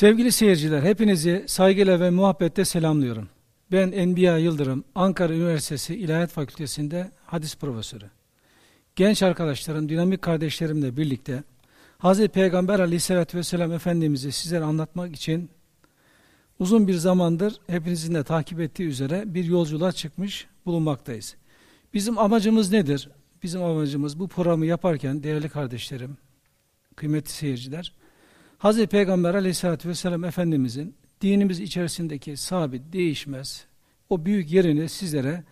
Sevgili seyirciler, hepinizi saygıyla ve muhabbetle selamlıyorum. Ben Enbiya Yıldırım, Ankara Üniversitesi İlahiyat Fakültesi'nde hadis profesörü. Genç arkadaşlarım, dinamik kardeşlerimle birlikte Hz. Peygamber aleyhissalatü vesselam Efendimiz'i sizlere anlatmak için uzun bir zamandır hepinizin de takip ettiği üzere bir yolculuğa çıkmış bulunmaktayız. Bizim amacımız nedir? Bizim amacımız bu programı yaparken değerli kardeşlerim, kıymetli seyirciler, Hz. Peygamber aleyhissalatü vesselam Efendimizin dinimiz içerisindeki sabit, değişmez, o büyük yerini sizlere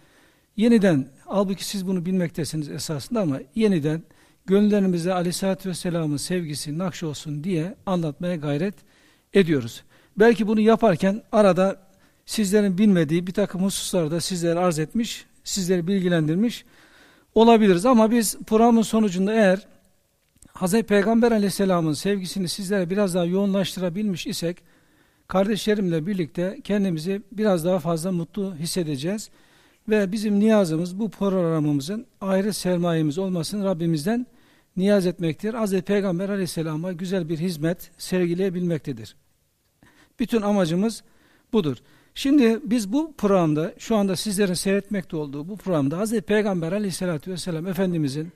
yeniden, halbuki siz bunu bilmektesiniz esasında ama yeniden gönüllerimize aleyhissalatü vesselamın sevgisi nakş olsun diye anlatmaya gayret ediyoruz. Belki bunu yaparken arada sizlerin bilmediği bir takım hususlarda sizlere arz etmiş, sizleri bilgilendirmiş olabiliriz. Ama biz programın sonucunda eğer Hz. Peygamber aleyhisselamın sevgisini sizlere biraz daha yoğunlaştırabilmiş isek, kardeşlerimle birlikte kendimizi biraz daha fazla mutlu hissedeceğiz. Ve bizim niyazımız bu programımızın ayrı sermayemiz olmasını Rabbimizden niyaz etmektir. Hz. Peygamber aleyhisselama güzel bir hizmet sergileyebilmektedir. Bütün amacımız budur. Şimdi biz bu programda, şu anda sizlerin seyretmekte olduğu bu programda Hz. Peygamber aleyhissalatü vesselam Efendimizin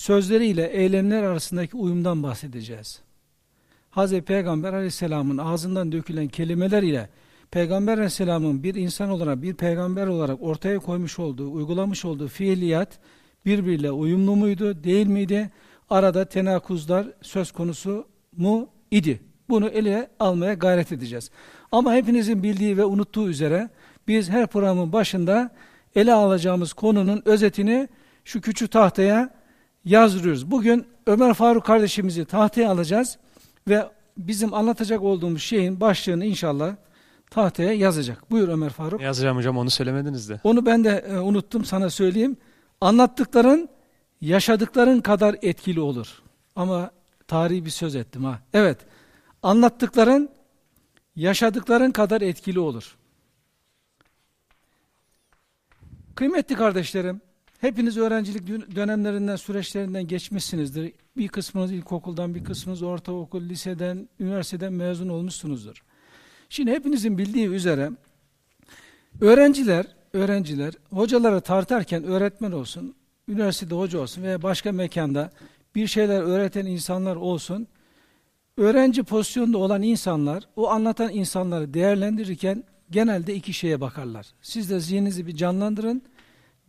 sözleriyle eylemler arasındaki uyumdan bahsedeceğiz. Hz. Peygamber aleyhisselamın ağzından dökülen kelimeler ile Peygamber aleyhisselamın bir insan olarak, bir peygamber olarak ortaya koymuş olduğu, uygulamış olduğu fiiliyat birbiriyle uyumlu muydu, değil miydi? Arada tenakuzlar söz konusu mu idi? Bunu ele almaya gayret edeceğiz. Ama hepinizin bildiği ve unuttuğu üzere biz her programın başında ele alacağımız konunun özetini şu küçük tahtaya yazdırıyoruz. Bugün Ömer Faruk kardeşimizi tahtaya alacağız ve bizim anlatacak olduğumuz şeyin başlığını inşallah tahtaya yazacak. Buyur Ömer Faruk. Ne yazacağım hocam onu söylemediniz de. Onu ben de e, unuttum sana söyleyeyim. Anlattıkların yaşadıkların kadar etkili olur. Ama tarihi bir söz ettim ha. Evet. Anlattıkların yaşadıkların kadar etkili olur. Kıymetli kardeşlerim, hepiniz öğrencilik dönemlerinden, süreçlerinden geçmişsinizdir. Bir kısmınız ilkokuldan, bir kısmınız ortaokul, liseden, üniversiteden mezun olmuşsunuzdur. Şimdi hepinizin bildiği üzere öğrenciler, öğrenciler hocaları tartarken öğretmen olsun, üniversitede hoca olsun veya başka mekanda bir şeyler öğreten insanlar olsun, öğrenci pozisyonda olan insanlar, o anlatan insanları değerlendirirken genelde iki şeye bakarlar. Siz de zihninizi bir canlandırın,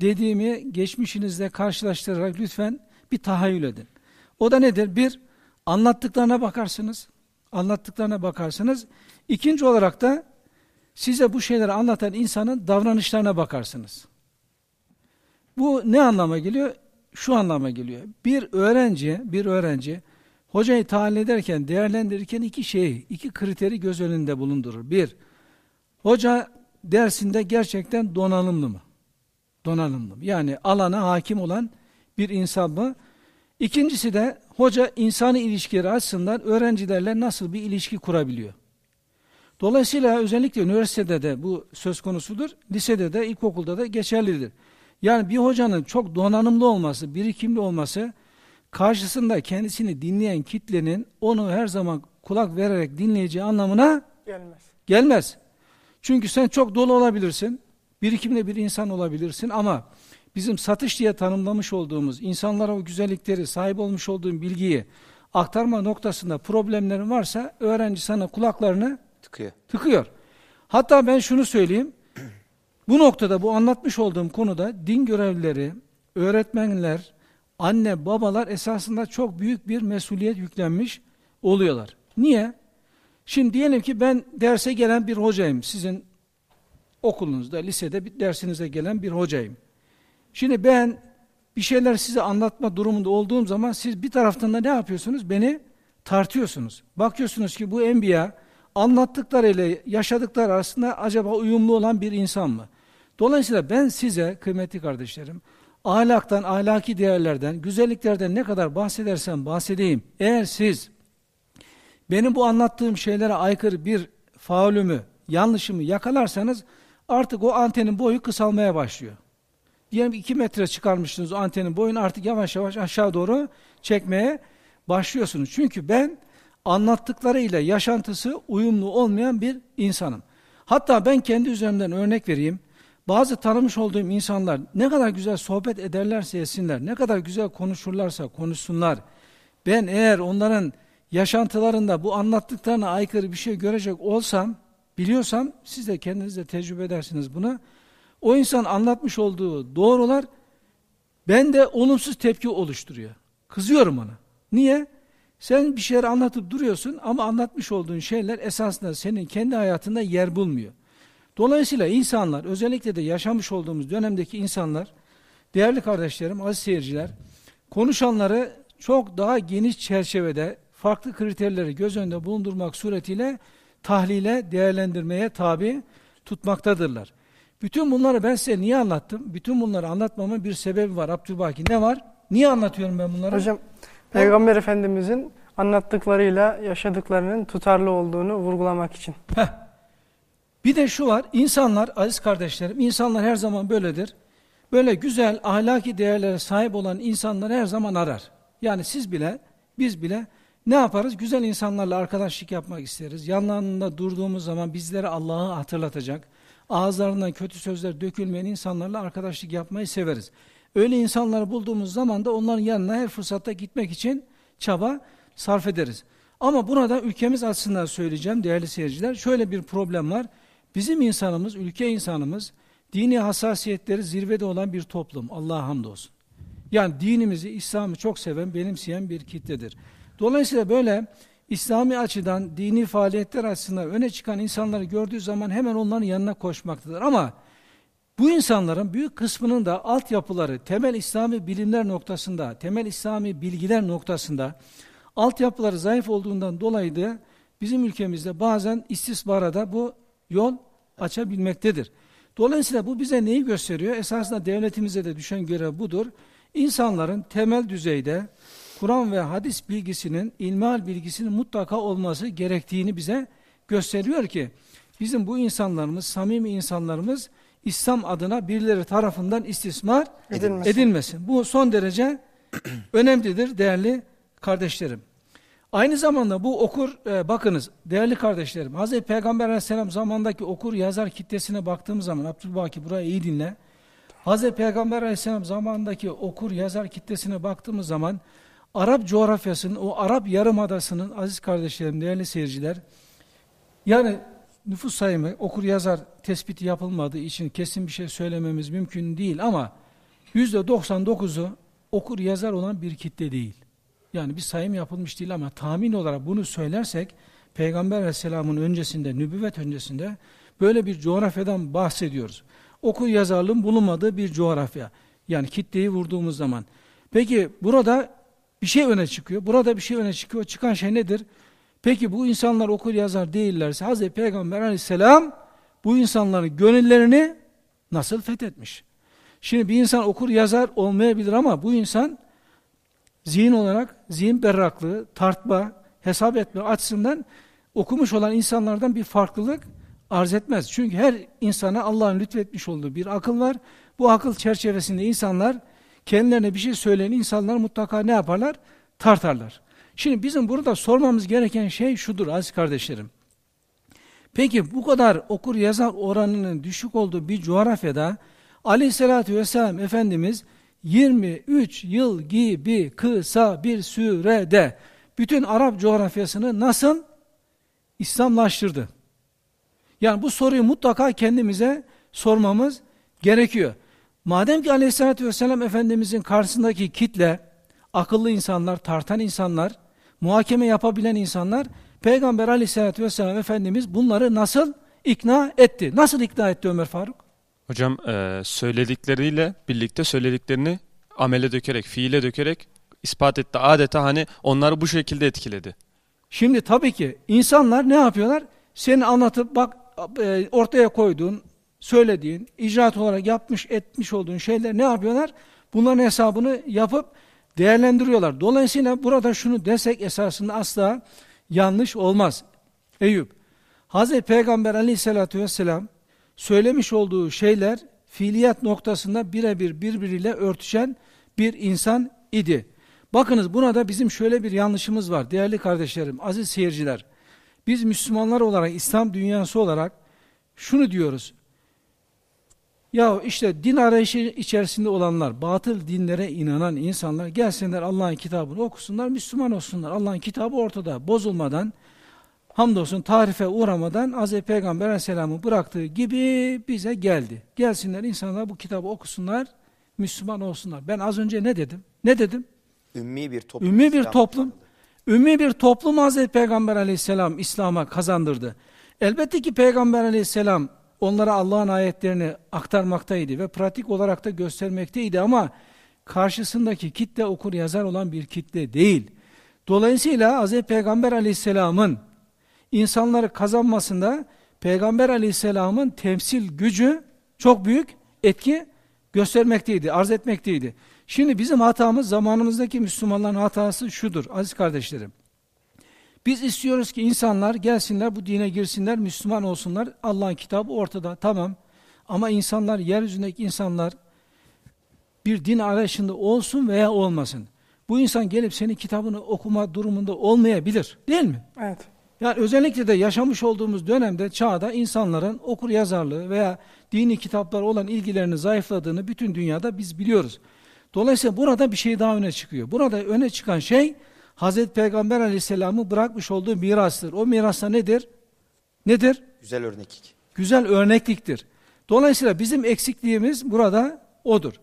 dediğimi geçmişinizle karşılaştırarak lütfen bir tahayyül edin. O da nedir? Bir, anlattıklarına bakarsınız, anlattıklarına bakarsınız. İkinci olarak da size bu şeyleri anlatan insanın davranışlarına bakarsınız. Bu ne anlama geliyor? Şu anlama geliyor. Bir öğrenci, bir öğrenci hocayı tahlil ederken, değerlendirirken iki şey, iki kriteri göz önünde bulundurur. Bir, hoca dersinde gerçekten donanımlı mı? Donanımlı? Yani alana hakim olan bir insan mı? İkincisi de hoca insani ilişkileri açısından öğrencilerle nasıl bir ilişki kurabiliyor? Dolayısıyla özellikle üniversitede de bu söz konusudur, lisede de, ilkokulda da geçerlidir. Yani bir hocanın çok donanımlı olması, birikimli olması, karşısında kendisini dinleyen kitlenin onu her zaman kulak vererek dinleyeceği anlamına gelmez. Gelmez. Çünkü sen çok dolu olabilirsin, birikimli bir insan olabilirsin ama bizim satış diye tanımlamış olduğumuz, insanlara o güzellikleri, sahip olmuş olduğun bilgiyi aktarma noktasında problemlerin varsa öğrenci sana kulaklarını tıkıyor. tıkıyor. Hatta ben şunu söyleyeyim, bu noktada bu anlatmış olduğum konuda din görevlileri, öğretmenler, anne, babalar esasında çok büyük bir mesuliyet yüklenmiş oluyorlar. Niye? Şimdi diyelim ki ben derse gelen bir hocayım. Sizin okulunuzda, lisede bir dersinize gelen bir hocayım. Şimdi ben bir şeyler size anlatma durumunda olduğum zaman siz bir taraftan da ne yapıyorsunuz? Beni tartıyorsunuz. Bakıyorsunuz ki bu enbiya anlattıklarıyla yaşadıklar arasında acaba uyumlu olan bir insan mı? Dolayısıyla ben size kıymetli kardeşlerim ahlaktan, ahlaki değerlerden, güzelliklerden ne kadar bahsedersem bahsedeyim. Eğer siz benim bu anlattığım şeylere aykırı bir faulümü, yanlışımı yakalarsanız artık o antenin boyu kısalmaya başlıyor. Diyelim 2 metre çıkarmışsınız o antenin boyunu artık yavaş yavaş aşağı doğru çekmeye başlıyorsunuz. Çünkü ben anlattıklarıyla yaşantısı uyumlu olmayan bir insanım. Hatta ben kendi üzerimden örnek vereyim. Bazı tanımış olduğum insanlar ne kadar güzel sohbet ederlerse etsinler, ne kadar güzel konuşurlarsa konuşsunlar. Ben eğer onların yaşantılarında bu anlattıklarına aykırı bir şey görecek olsam, biliyorsam siz de kendiniz de tecrübe edersiniz buna. O insan anlatmış olduğu doğrular bende olumsuz tepki oluşturuyor. Kızıyorum ona. Niye? Sen bir şeyler anlatıp duruyorsun ama anlatmış olduğun şeyler esasında senin kendi hayatında yer bulmuyor. Dolayısıyla insanlar, özellikle de yaşamış olduğumuz dönemdeki insanlar, değerli kardeşlerim, aziz seyirciler, konuşanları çok daha geniş çerçevede farklı kriterleri göz önünde bulundurmak suretiyle tahlile, değerlendirmeye tabi tutmaktadırlar. Bütün bunları ben size niye anlattım? Bütün bunları anlatmamın bir sebebi var Abdülbaki. Ne var? Niye anlatıyorum ben bunları? Hocam Peygamber Efendimizin anlattıklarıyla yaşadıklarının tutarlı olduğunu vurgulamak için. Heh. Bir de şu var, insanlar, aziz kardeşlerim, insanlar her zaman böyledir. Böyle güzel, ahlaki değerlere sahip olan insanlar her zaman arar. Yani siz bile, biz bile ne yaparız? Güzel insanlarla arkadaşlık yapmak isteriz. Yanlarında durduğumuz zaman bizlere Allah'ı hatırlatacak, ağızlarından kötü sözler dökülmeyen insanlarla arkadaşlık yapmayı severiz. Öyle insanları bulduğumuz zaman da onların yanına her fırsatta gitmek için çaba sarf ederiz. Ama burada ülkemiz açısından söyleyeceğim değerli seyirciler, şöyle bir problem var. Bizim insanımız, ülke insanımız, dini hassasiyetleri zirvede olan bir toplum. Allah'a hamdolsun. Yani dinimizi, İslam'ı çok seven, benimseyen bir kitledir. Dolayısıyla böyle İslami açıdan, dini faaliyetler açısından öne çıkan insanları gördüğü zaman hemen onların yanına koşmaktadır. Ama bu insanların büyük kısmının da altyapıları, temel İslami bilimler noktasında, temel İslami bilgiler noktasında altyapıları zayıf olduğundan dolayı da bizim ülkemizde bazen istismara da bu yol açabilmektedir. Dolayısıyla bu bize neyi gösteriyor? Esasında devletimize de düşen görev budur. İnsanların temel düzeyde Kur'an ve hadis bilgisinin, ilmihal bilgisinin mutlaka olması gerektiğini bize gösteriyor ki bizim bu insanlarımız, samimi insanlarımız İslam adına birileri tarafından istismar edilmesin. edilmesin. Bu son derece önemlidir değerli kardeşlerim. Aynı zamanda bu okur, e, bakınız değerli kardeşlerim, Hz. Peygamber aleyhisselam zamandaki okur yazar kitlesine baktığımız zaman, Abdülbaki burayı iyi dinle. Hz. Peygamber aleyhisselam zamandaki okur yazar kitlesine baktığımız zaman, Arap coğrafyasının, o Arap yarımadasının aziz kardeşlerim, değerli seyirciler, yani nüfus sayımı okur yazar tespiti yapılmadığı için kesin bir şey söylememiz mümkün değil ama yüzde 99'u okur yazar olan bir kitle değil. Yani bir sayım yapılmış değil ama tahmin olarak bunu söylersek Peygamber Aleyhisselam'ın öncesinde, nübüvvet öncesinde böyle bir coğrafyadan bahsediyoruz. Okur yazarlığın bulunmadığı bir coğrafya. Yani kitleyi vurduğumuz zaman. Peki burada bir şey öne çıkıyor. Burada bir şey öne çıkıyor. Çıkan şey nedir? Peki bu insanlar okur yazar değillerse Hz. Peygamber aleyhisselam bu insanların gönüllerini nasıl fethetmiş? Şimdi bir insan okur yazar olmayabilir ama bu insan zihin olarak zihin berraklığı, tartma, hesap etme açısından okumuş olan insanlardan bir farklılık arz etmez. Çünkü her insana Allah'ın lütfetmiş olduğu bir akıl var. Bu akıl çerçevesinde insanlar kendilerine bir şey söyleyen insanlar mutlaka ne yaparlar? Tartarlar. Şimdi bizim burada sormamız gereken şey şudur aziz kardeşlerim. Peki bu kadar okur yazar oranının düşük olduğu bir coğrafyada aleyhissalatü vesselam Efendimiz 23 yıl gibi kısa bir sürede bütün Arap coğrafyasını nasıl İslamlaştırdı? Yani bu soruyu mutlaka kendimize sormamız gerekiyor. Madem ki aleyhissalatü vesselam Efendimizin karşısındaki kitle, akıllı insanlar, tartan insanlar, muhakeme yapabilen insanlar, Peygamber aleyhissalatü vesselam Efendimiz bunları nasıl ikna etti? Nasıl ikna etti Ömer Faruk? Hocam e, söyledikleriyle birlikte söylediklerini amele dökerek, fiile dökerek ispat etti. Adeta hani onları bu şekilde etkiledi. Şimdi tabii ki insanlar ne yapıyorlar? Seni anlatıp bak e, ortaya koyduğun, söylediğin, icraat olarak yapmış etmiş olduğun şeyler ne yapıyorlar? Bunların hesabını yapıp değerlendiriyorlar. Dolayısıyla burada şunu desek esasında asla yanlış olmaz. Eyüp, Hz. Peygamber aleyhissalatü vesselam söylemiş olduğu şeyler fiiliyat noktasında birebir birbiriyle örtüşen bir insan idi. Bakınız buna da bizim şöyle bir yanlışımız var değerli kardeşlerim, aziz seyirciler. Biz Müslümanlar olarak, İslam dünyası olarak şunu diyoruz. Ya işte din arayışı içerisinde olanlar, batıl dinlere inanan insanlar gelsinler Allah'ın kitabını okusunlar, Müslüman olsunlar. Allah'ın kitabı ortada, bozulmadan, hamdolsun tarife uğramadan Hz. Peygamber Aleyhisselam'ın bıraktığı gibi bize geldi. Gelsinler insanlar bu kitabı okusunlar, Müslüman olsunlar. Ben az önce ne dedim? Ne dedim? Ümmi bir toplum. Ümmi bir toplum, ümmi bir toplum Hazreti Peygamber aleyhisselam İslam'a kazandırdı. Elbette ki Peygamber aleyhisselam onlara Allah'ın ayetlerini aktarmaktaydı ve pratik olarak da göstermekteydi ama karşısındaki kitle okur yazar olan bir kitle değil. Dolayısıyla Hz. Peygamber aleyhisselamın insanları kazanmasında Peygamber aleyhisselamın temsil gücü çok büyük etki göstermekteydi, arz etmekteydi. Şimdi bizim hatamız zamanımızdaki Müslümanların hatası şudur aziz kardeşlerim. Biz istiyoruz ki insanlar gelsinler bu dine girsinler, Müslüman olsunlar. Allah'ın kitabı ortada tamam. Ama insanlar yeryüzündeki insanlar bir din arayışında olsun veya olmasın. Bu insan gelip senin kitabını okuma durumunda olmayabilir. Değil mi? Evet. Yani özellikle de yaşamış olduğumuz dönemde çağda insanların okur yazarlığı veya dini kitaplar olan ilgilerinin zayıfladığını bütün dünyada biz biliyoruz. Dolayısıyla burada bir şey daha öne çıkıyor. Burada öne çıkan şey Hazreti Peygamber Aleyhisselam'ı bırakmış olduğu mirastır. O mirasta nedir? Nedir? Güzel örneklik. Güzel örnekliktir. Dolayısıyla bizim eksikliğimiz burada odur.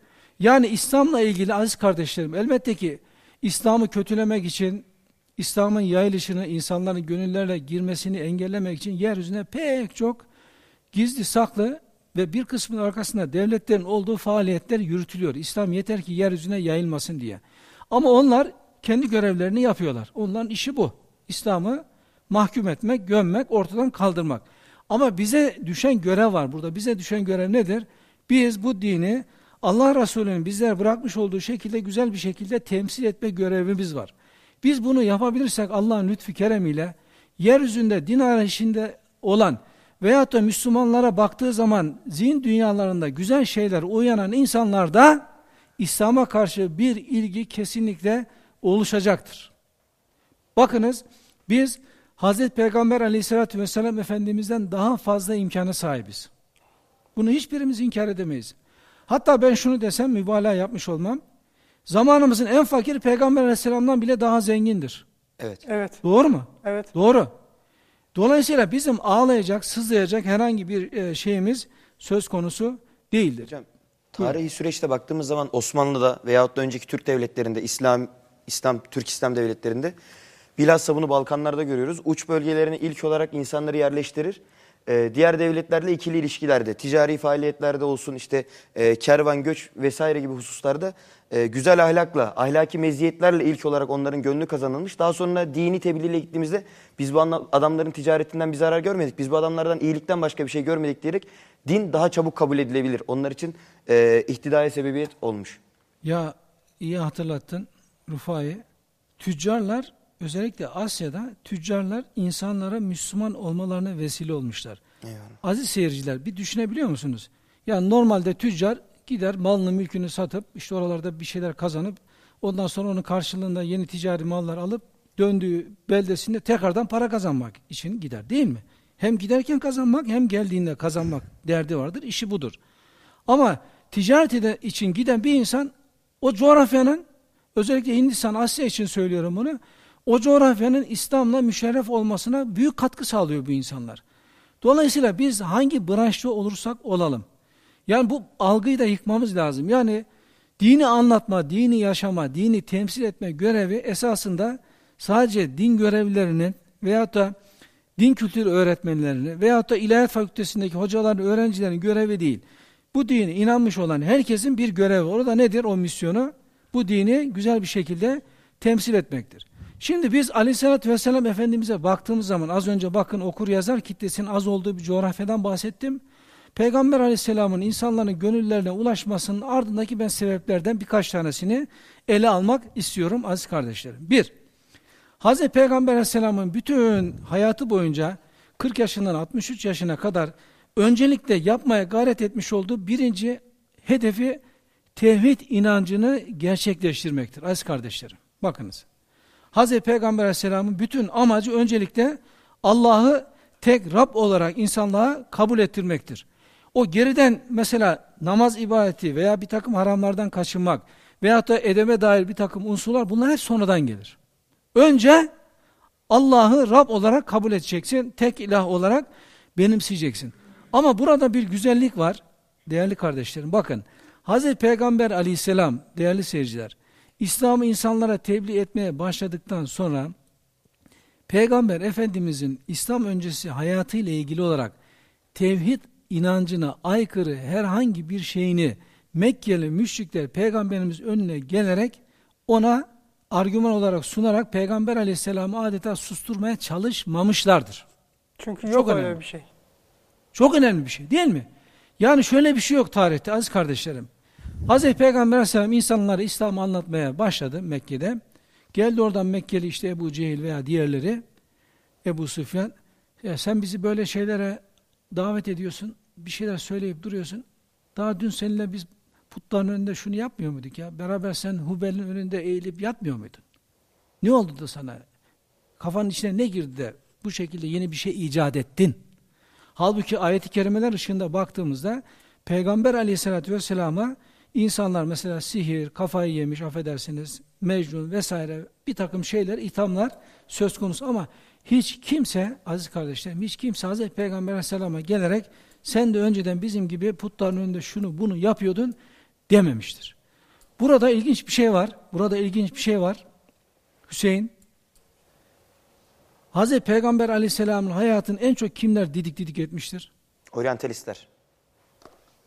Yani İslam'la ilgili aziz kardeşlerim elbette ki İslam'ı kötülemek için, İslam'ın yayılışını, insanların gönüllerle girmesini engellemek için yeryüzüne pek çok gizli saklı ve bir kısmının arkasında devletlerin olduğu faaliyetler yürütülüyor. İslam yeter ki yeryüzüne yayılmasın diye. Ama onlar kendi görevlerini yapıyorlar. Onların işi bu. İslam'ı mahkum etmek, gömmek, ortadan kaldırmak. Ama bize düşen görev var burada. Bize düşen görev nedir? Biz bu dini Allah Resulü'nün bizlere bırakmış olduğu şekilde güzel bir şekilde temsil etme görevimiz var. Biz bunu yapabilirsek Allah'ın lütfu keremiyle yeryüzünde din arayışında olan veyahut da Müslümanlara baktığı zaman zihin dünyalarında güzel şeyler uyanan insanlarda İslam'a karşı bir ilgi kesinlikle oluşacaktır. Bakınız biz Hazreti Peygamber aleyhissalatü vesselam Efendimiz'den daha fazla imkanı sahibiz. Bunu hiçbirimiz inkar edemeyiz. Hatta ben şunu desem mübalağa yapmış olmam. Zamanımızın en fakir Peygamber aleyhisselamdan bile daha zengindir. Evet. Evet. Doğru mu? Evet. Doğru. Dolayısıyla bizim ağlayacak, sızlayacak herhangi bir e, şeyimiz söz konusu değildir. Hocam tarihi süreçte baktığımız zaman Osmanlı'da veyahut da önceki Türk devletlerinde, İslam, İslam Türk İslam devletlerinde bilhassa bunu Balkanlarda görüyoruz. Uç bölgelerine ilk olarak insanları yerleştirir. Ee, diğer devletlerle ikili ilişkilerde, ticari faaliyetlerde olsun işte e, kervan, göç vesaire gibi hususlarda e, güzel ahlakla, ahlaki meziyetlerle ilk olarak onların gönlü kazanılmış. Daha sonra dini tebliğle gittiğimizde biz bu adamların ticaretinden bir zarar görmedik. Biz bu adamlardan iyilikten başka bir şey görmedik diyerek din daha çabuk kabul edilebilir. Onlar için e, ihtidaya sebebiyet olmuş. Ya iyi hatırlattın Rufai. Tüccarlar özellikle Asya'da tüccarlar insanlara Müslüman olmalarına vesile olmuşlar. Eyvallah. Aziz seyirciler bir düşünebiliyor musunuz? Yani normalde tüccar gider malını mülkünü satıp işte oralarda bir şeyler kazanıp ondan sonra onun karşılığında yeni ticari mallar alıp döndüğü beldesinde tekrardan para kazanmak için gider değil mi? Hem giderken kazanmak hem geldiğinde kazanmak derdi vardır. İşi budur. Ama ticaret için giden bir insan o coğrafyanın özellikle Hindistan, Asya için söylüyorum bunu. O coğrafyanın İslam'la müşerref olmasına büyük katkı sağlıyor bu insanlar. Dolayısıyla biz hangi branşta olursak olalım. Yani bu algıyı da yıkmamız lazım. Yani dini anlatma, dini yaşama, dini temsil etme görevi esasında sadece din görevlilerinin veyahut da din kültürü öğretmenlerinin veyahut da ilahiyat fakültesindeki hocaların, öğrencilerin görevi değil. Bu dini inanmış olan herkesin bir görevi. Orada nedir o misyonu? Bu dini güzel bir şekilde temsil etmektir. Şimdi biz aleyhissalatü vesselam Efendimiz'e baktığımız zaman az önce bakın okur yazar kitlesinin az olduğu bir coğrafyadan bahsettim. Peygamber aleyhisselamın insanların gönüllerine ulaşmasının ardındaki ben sebeplerden birkaç tanesini ele almak istiyorum aziz kardeşlerim. Bir, Hazreti Peygamber aleyhisselamın bütün hayatı boyunca 40 yaşından 63 yaşına kadar öncelikle yapmaya gayret etmiş olduğu birinci hedefi tevhid inancını gerçekleştirmektir aziz kardeşlerim. Bakınız. Hazreti Peygamber Aleyhisselam'ın bütün amacı öncelikle Allah'ı tek Rab olarak insanlığa kabul ettirmektir. O geriden mesela namaz ibadeti veya bir takım haramlardan kaçınmak veyahut da edeme dair bir takım unsurlar bunlar hep sonradan gelir. Önce Allah'ı Rab olarak kabul edeceksin, tek ilah olarak benimseyeceksin. Ama burada bir güzellik var değerli kardeşlerim. Bakın Hazreti Peygamber aleyhisselam değerli seyirciler İslam'ı insanlara tebliğ etmeye başladıktan sonra Peygamber Efendimizin İslam öncesi hayatıyla ilgili olarak tevhid inancına aykırı herhangi bir şeyini Mekkeli müşrikler Peygamberimiz önüne gelerek ona argüman olarak sunarak Peygamber aleyhisselamı adeta susturmaya çalışmamışlardır. Çünkü Çok yok öyle önemli. bir şey. Çok önemli bir şey değil mi? Yani şöyle bir şey yok tarihte aziz kardeşlerim. Hazreti Peygamber Aleyhisselam insanlara İslam'ı anlatmaya başladı Mekke'de. Geldi oradan Mekkeli işte Ebu Cehil veya diğerleri Ebu Süfyan. Ya sen bizi böyle şeylere davet ediyorsun. Bir şeyler söyleyip duruyorsun. Daha dün seninle biz putların önünde şunu yapmıyor muyduk ya? Beraber sen Hubel'in önünde eğilip yatmıyor muydun? Ne oldu da sana? Kafanın içine ne girdi de bu şekilde yeni bir şey icat ettin? Halbuki ayet-i kerimeler ışığında baktığımızda Peygamber aleyhissalatü vesselama insanlar mesela sihir, kafayı yemiş affedersiniz, mecnun vesaire bir takım şeyler, ithamlar söz konusu ama hiç kimse aziz kardeşlerim hiç kimse Hazreti Peygamber aleyhisselama gelerek sen de önceden bizim gibi putların önünde şunu bunu yapıyordun dememiştir. Burada ilginç bir şey var. Burada ilginç bir şey var. Hüseyin Hazreti Peygamber aleyhisselamın hayatını en çok kimler didik didik etmiştir? Oryantalistler.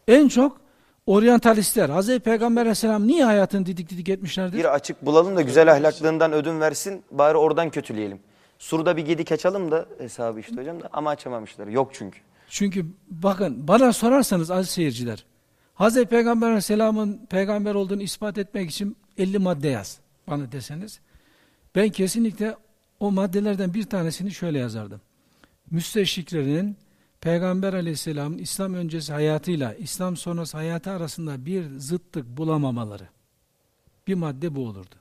En çok oryantalistler. Hazreti Peygamber aleyhisselam niye hayatını didik didik etmişlerdir? Bir açık bulalım da güzel ahlaklığından ödün versin. Bari oradan kötüleyelim. Surda bir gedik açalım da hesabı işte hocam da ama açamamışlar. Yok çünkü. Çünkü bakın bana sorarsanız aziz seyirciler. Hazreti Peygamber aleyhisselamın peygamber olduğunu ispat etmek için 50 madde yaz bana deseniz. Ben kesinlikle o maddelerden bir tanesini şöyle yazardım. Müsteşriklerinin Peygamber aleyhisselamın İslam öncesi hayatıyla İslam sonrası hayatı arasında bir zıttık bulamamaları. Bir madde bu olurdu.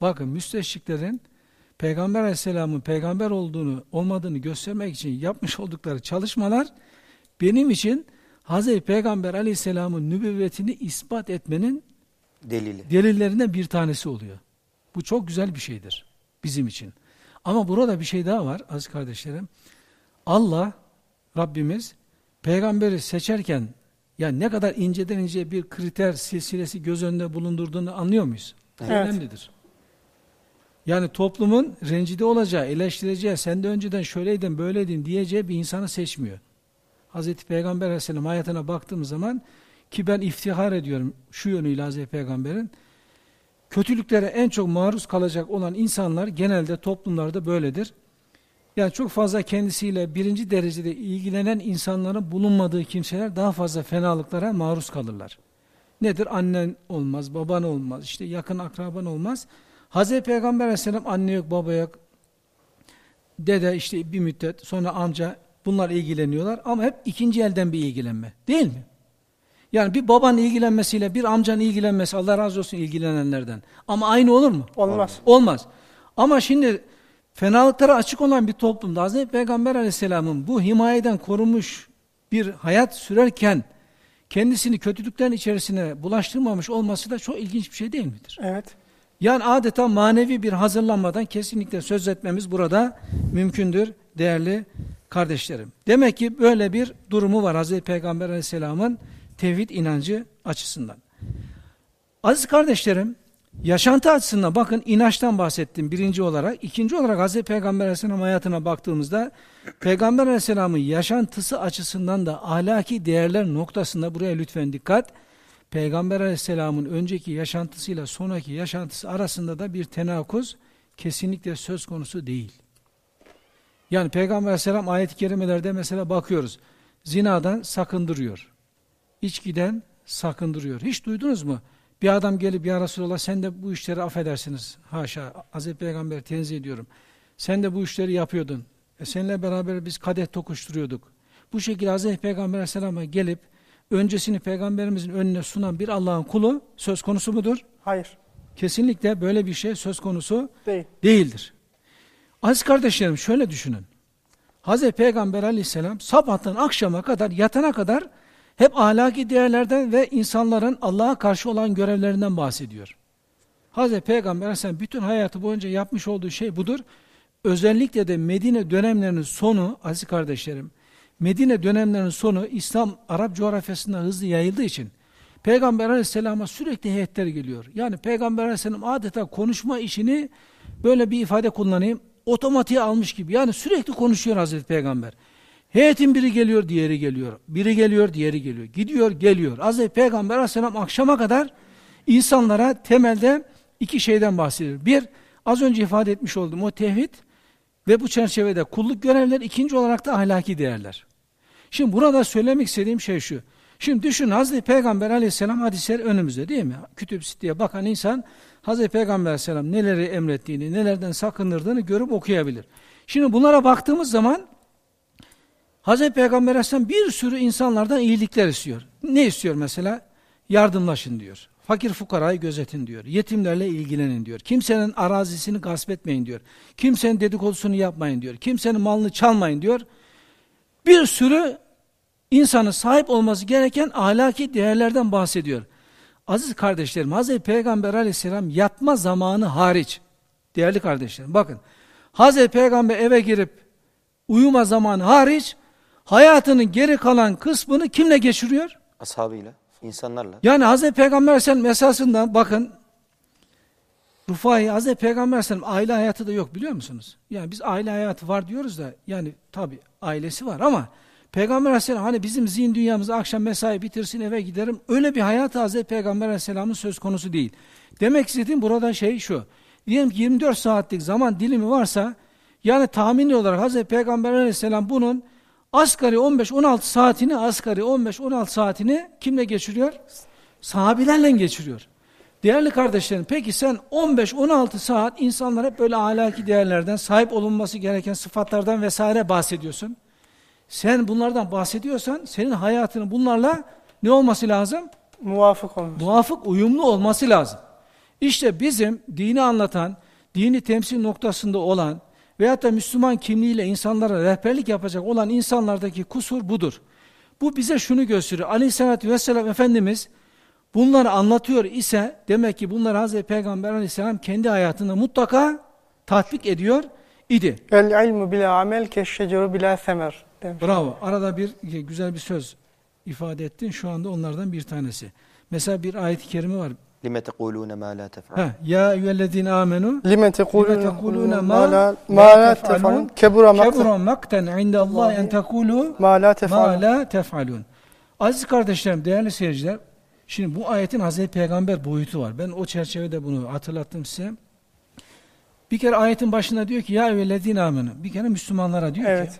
Bakın müsteşriklerin Peygamber aleyhisselamın peygamber olduğunu olmadığını göstermek için yapmış oldukları çalışmalar benim için Hazreti Peygamber aleyhisselamın nübüvvetini ispat etmenin Delili. delillerinden bir tanesi oluyor. Bu çok güzel bir şeydir bizim için. Ama burada bir şey daha var aziz kardeşlerim. Allah, Rabbimiz peygamberi seçerken yani ne kadar inceden ince bir kriter silsilesi göz önünde bulundurduğunu anlıyor muyuz? Evet. Önemlidir. Yani toplumun rencide olacağı, eleştireceği, sen de önceden şöyleydin, böyleydin diyeceği bir insanı seçmiyor. Hazreti Peygamber Aleyhisselam hayatına baktığımız zaman ki ben iftihar ediyorum şu yönüyle Hazreti Peygamber'in kötülüklere en çok maruz kalacak olan insanlar genelde toplumlarda böyledir. Yani çok fazla kendisiyle birinci derecede ilgilenen insanların bulunmadığı kimseler daha fazla fenalıklara maruz kalırlar. Nedir? Annen olmaz, baban olmaz, işte yakın akraban olmaz. Hazreti Peygamber Aleyhisselam anne yok, baba yok, dede işte bir müddet, sonra amca bunlar ilgileniyorlar ama hep ikinci elden bir ilgilenme. Değil mi? Yani bir babanın ilgilenmesiyle bir amcanın ilgilenmesi Allah razı olsun ilgilenenlerden. Ama aynı olur mu? Olmaz. Olmaz. Ama şimdi fenalıklara açık olan bir toplumda Hazreti Peygamber Aleyhisselam'ın bu himayeden korunmuş bir hayat sürerken kendisini kötülüklerin içerisine bulaştırmamış olması da çok ilginç bir şey değil midir? Evet. Yani adeta manevi bir hazırlanmadan kesinlikle söz etmemiz burada mümkündür değerli kardeşlerim. Demek ki böyle bir durumu var Hazreti Peygamber Aleyhisselam'ın tevhid inancı açısından. Aziz kardeşlerim, yaşantı açısından bakın inançtan bahsettim birinci olarak. İkinci olarak Hazreti Peygamber Aleyhisselam hayatına baktığımızda Peygamber Aleyhisselam'ın yaşantısı açısından da ahlaki değerler noktasında buraya lütfen dikkat. Peygamber Aleyhisselam'ın önceki yaşantısıyla sonraki yaşantısı arasında da bir tenakuz kesinlikle söz konusu değil. Yani Peygamber Aleyhisselam ayet-i kerimelerde mesela bakıyoruz. Zinadan sakındırıyor. İçkiden sakındırıyor. Hiç duydunuz mu? Bir adam gelip ya Resulallah sen de bu işleri affedersiniz. Haşa Hazreti Peygamber tenzih ediyorum. Sen de bu işleri yapıyordun. E seninle beraber biz kadeh tokuşturuyorduk. Bu şekilde Hazreti Peygamber Aleyhisselam'a gelip öncesini peygamberimizin önüne sunan bir Allah'ın kulu söz konusu mudur? Hayır. Kesinlikle böyle bir şey söz konusu Değil. değildir. Aziz kardeşlerim şöyle düşünün. Hazreti Peygamber aleyhisselam sabahtan akşama kadar yatana kadar hep ahlaki değerlerden ve insanların Allah'a karşı olan görevlerinden bahsediyor. Hazreti Peygamber aleyhisselam bütün hayatı boyunca yapmış olduğu şey budur. Özellikle de Medine dönemlerinin sonu aziz kardeşlerim, Medine dönemlerinin sonu İslam Arap coğrafyasında hızlı yayıldığı için Peygamber aleyhisselama sürekli heyetler geliyor. Yani Peygamber aleyhisselam adeta konuşma işini böyle bir ifade kullanayım otomatiğe almış gibi. Yani sürekli konuşuyor Hazreti Peygamber. Heyetin biri geliyor, diğeri geliyor. Biri geliyor, diğeri geliyor. Gidiyor, geliyor. Hazreti Peygamber aleyhisselam akşama kadar insanlara temelde iki şeyden bahsediyor. Bir, az önce ifade etmiş olduğum o tevhid ve bu çerçevede kulluk görevler, ikinci olarak da ahlaki değerler. Şimdi burada söylemek istediğim şey şu. Şimdi düşün Hazreti Peygamber aleyhisselam hadisler önümüzde değil mi? Kütüb Sitti'ye bakan insan Hazreti Peygamber aleyhisselam neleri emrettiğini, nelerden sakındırdığını görüp okuyabilir. Şimdi bunlara baktığımız zaman Hazreti Peygamber aleyhisselam bir sürü insanlardan iyilikler istiyor. Ne istiyor mesela? Yardımlaşın diyor. Fakir fukarayı gözetin diyor. Yetimlerle ilgilenin diyor. Kimsenin arazisini gasp etmeyin diyor. Kimsenin dedikodusunu yapmayın diyor. Kimsenin malını çalmayın diyor. Bir sürü insanın sahip olması gereken ahlaki değerlerden bahsediyor. Aziz kardeşlerim, Hazreti Peygamber aleyhisselam yatma zamanı hariç, değerli kardeşlerim bakın, Hazreti Peygamber eve girip uyuma zamanı hariç, hayatının geri kalan kısmını kimle geçiriyor? Ashabıyla, insanlarla. Yani Hazreti Peygamber aleyhisselam esasında bakın, Rufai Hazreti Peygamber aleyhisselam aile hayatı da yok biliyor musunuz? Yani biz aile hayatı var diyoruz da, yani tabi ailesi var ama, Peygamber aleyhisselam hani bizim zihin dünyamızda akşam mesai bitirsin eve giderim. Öyle bir hayat Hazreti Peygamber aleyhisselamın söz konusu değil. Demek istediğim burada şey şu. Diyelim ki 24 saatlik zaman dilimi varsa yani tahmini olarak Hazreti Peygamber aleyhisselam bunun asgari 15-16 saatini asgari 15-16 saatini kimle geçiriyor? Sahabilerle geçiriyor. Değerli kardeşlerim peki sen 15-16 saat insanlar hep böyle ahlaki değerlerden sahip olunması gereken sıfatlardan vesaire bahsediyorsun. Sen bunlardan bahsediyorsan senin hayatının bunlarla ne olması lazım? Muvafık olmuş. Muvafık, uyumlu olması lazım. İşte bizim dini anlatan, dini temsil noktasında olan veyahut da Müslüman kimliğiyle insanlara rehberlik yapacak olan insanlardaki kusur budur. Bu bize şunu gösteriyor. Aleyhissalatü vesselam Efendimiz bunları anlatıyor ise demek ki bunları Hazreti Peygamber aleyhisselam kendi hayatında mutlaka tatbik ediyor idi. El ilmu bila amel keşşeceru bila semer. demiş. Bravo. Arada bir güzel bir söz ifade ettin. Şu anda onlardan bir tanesi. Mesela bir ayet-i kerime var. Lime tekulûne mâ lâ tef'alûn. Ya eyyühellezîne âmenû. Lime tekulûne mâ lâ tef'alûn. Kebura makten indallâhi en tekulû mâ lâ tef'alûn. Aziz kardeşlerim, değerli seyirciler, şimdi bu ayetin Hazreti Peygamber boyutu var. Ben o çerçevede bunu hatırlattım size. Bir kere ayetin başında diyor ki ya eyyühellezîne âmenû. Bir kere Müslümanlara diyor evet. ki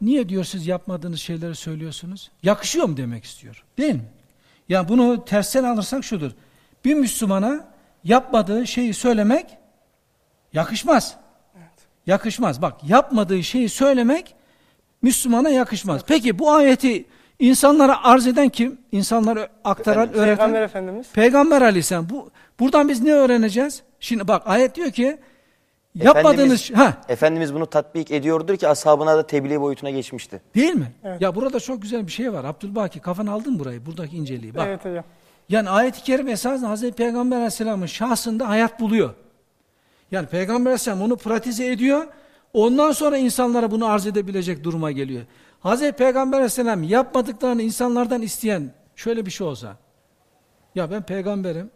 niye diyor siz yapmadığınız şeyleri söylüyorsunuz? Yakışıyor mu demek istiyor. Değil mi? Ya yani bunu tersten alırsak şudur. Bir Müslümana yapmadığı şeyi söylemek yakışmaz. Yakışmaz. Bak yapmadığı şeyi söylemek Müslümana yakışmaz. Peki bu ayeti insanlara arz eden kim? İnsanlara aktaran, Efendimiz. öğreten Peygamber Efendimiz. Peygamber Aleyhisselam. Bu, buradan biz ne öğreneceğiz? Şimdi bak ayet diyor ki yapmadığınız Efendimiz- ha Efendimiz bunu tatbik ediyordur ki ashabına da tebliğ boyutuna geçmişti. Değil mi? Evet. Ya burada çok güzel bir şey var. Abdülbaki kafana aldın burayı, buradaki inceliği. Bak. Evet hocam. Yani ayet-i kerime esasında Hazreti Peygamber Aleyhisselam'ın şahsında hayat buluyor. Yani Peygamber Aleyhisselam onu pratize ediyor. Ondan sonra insanlara bunu arz edebilecek duruma geliyor. Hazreti Peygamber Aleyhisselam yapmadıklarını insanlardan isteyen şöyle bir şey olsa. Ya ben peygamberim.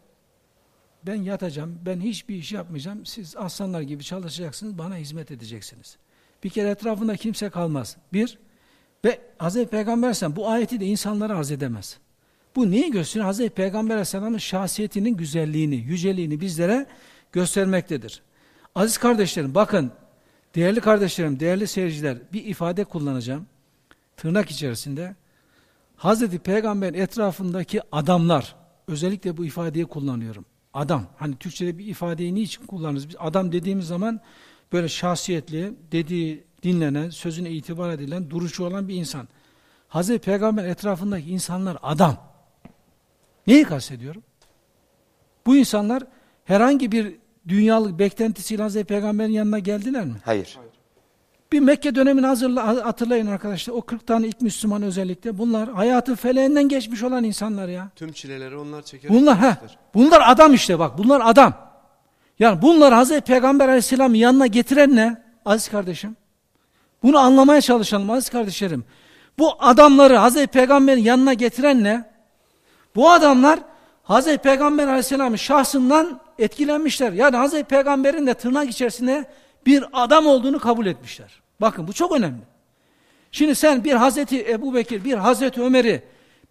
Ben yatacağım. Ben hiçbir iş yapmayacağım. Siz aslanlar gibi çalışacaksınız. Bana hizmet edeceksiniz. Bir kere etrafında kimse kalmaz. Bir. Ve Hazreti Peygamber Aleyhisselam bu ayeti de insanlara arz edemez. Bu neyi gösteriyor? Hazreti Peygamber Aleyhisselam'ın şahsiyetinin güzelliğini, yüceliğini bizlere göstermektedir. Aziz kardeşlerim bakın, değerli kardeşlerim, değerli seyirciler bir ifade kullanacağım. Tırnak içerisinde. Hazreti Peygamber etrafındaki adamlar, özellikle bu ifadeyi kullanıyorum. Adam, hani Türkçe'de bir ifadeyi niçin kullanırız? Biz adam dediğimiz zaman böyle şahsiyetli, dediği dinlenen, sözüne itibar edilen, duruşu olan bir insan. Hazreti Peygamber etrafındaki insanlar adam. Neyi kastediyorum? Bu insanlar herhangi bir dünyalık beklentisiyle Hazreti Peygamber'in yanına geldiler mi? Hayır. Bir Mekke dönemini hazırla, hatırlayın arkadaşlar. O 40 tane ilk Müslüman özellikle. Bunlar hayatı feleğinden geçmiş olan insanlar ya. Tüm çileleri onlar çeker. Bunlar ha, bunlar adam işte bak. Bunlar adam. Yani bunlar Hazreti Peygamber Aleyhisselam'ın yanına getiren ne? Aziz kardeşim. Bunu anlamaya çalışalım aziz kardeşlerim. Bu adamları Hazreti Peygamber'in yanına getiren ne? Bu adamlar Hazreti Peygamber Aleyhisselam'ın şahsından etkilenmişler. Yani Hazreti Peygamber'in de tırnak içerisinde bir adam olduğunu kabul etmişler. Bakın bu çok önemli. Şimdi sen bir Hazreti Ebu Bekir, bir Hazreti Ömer'i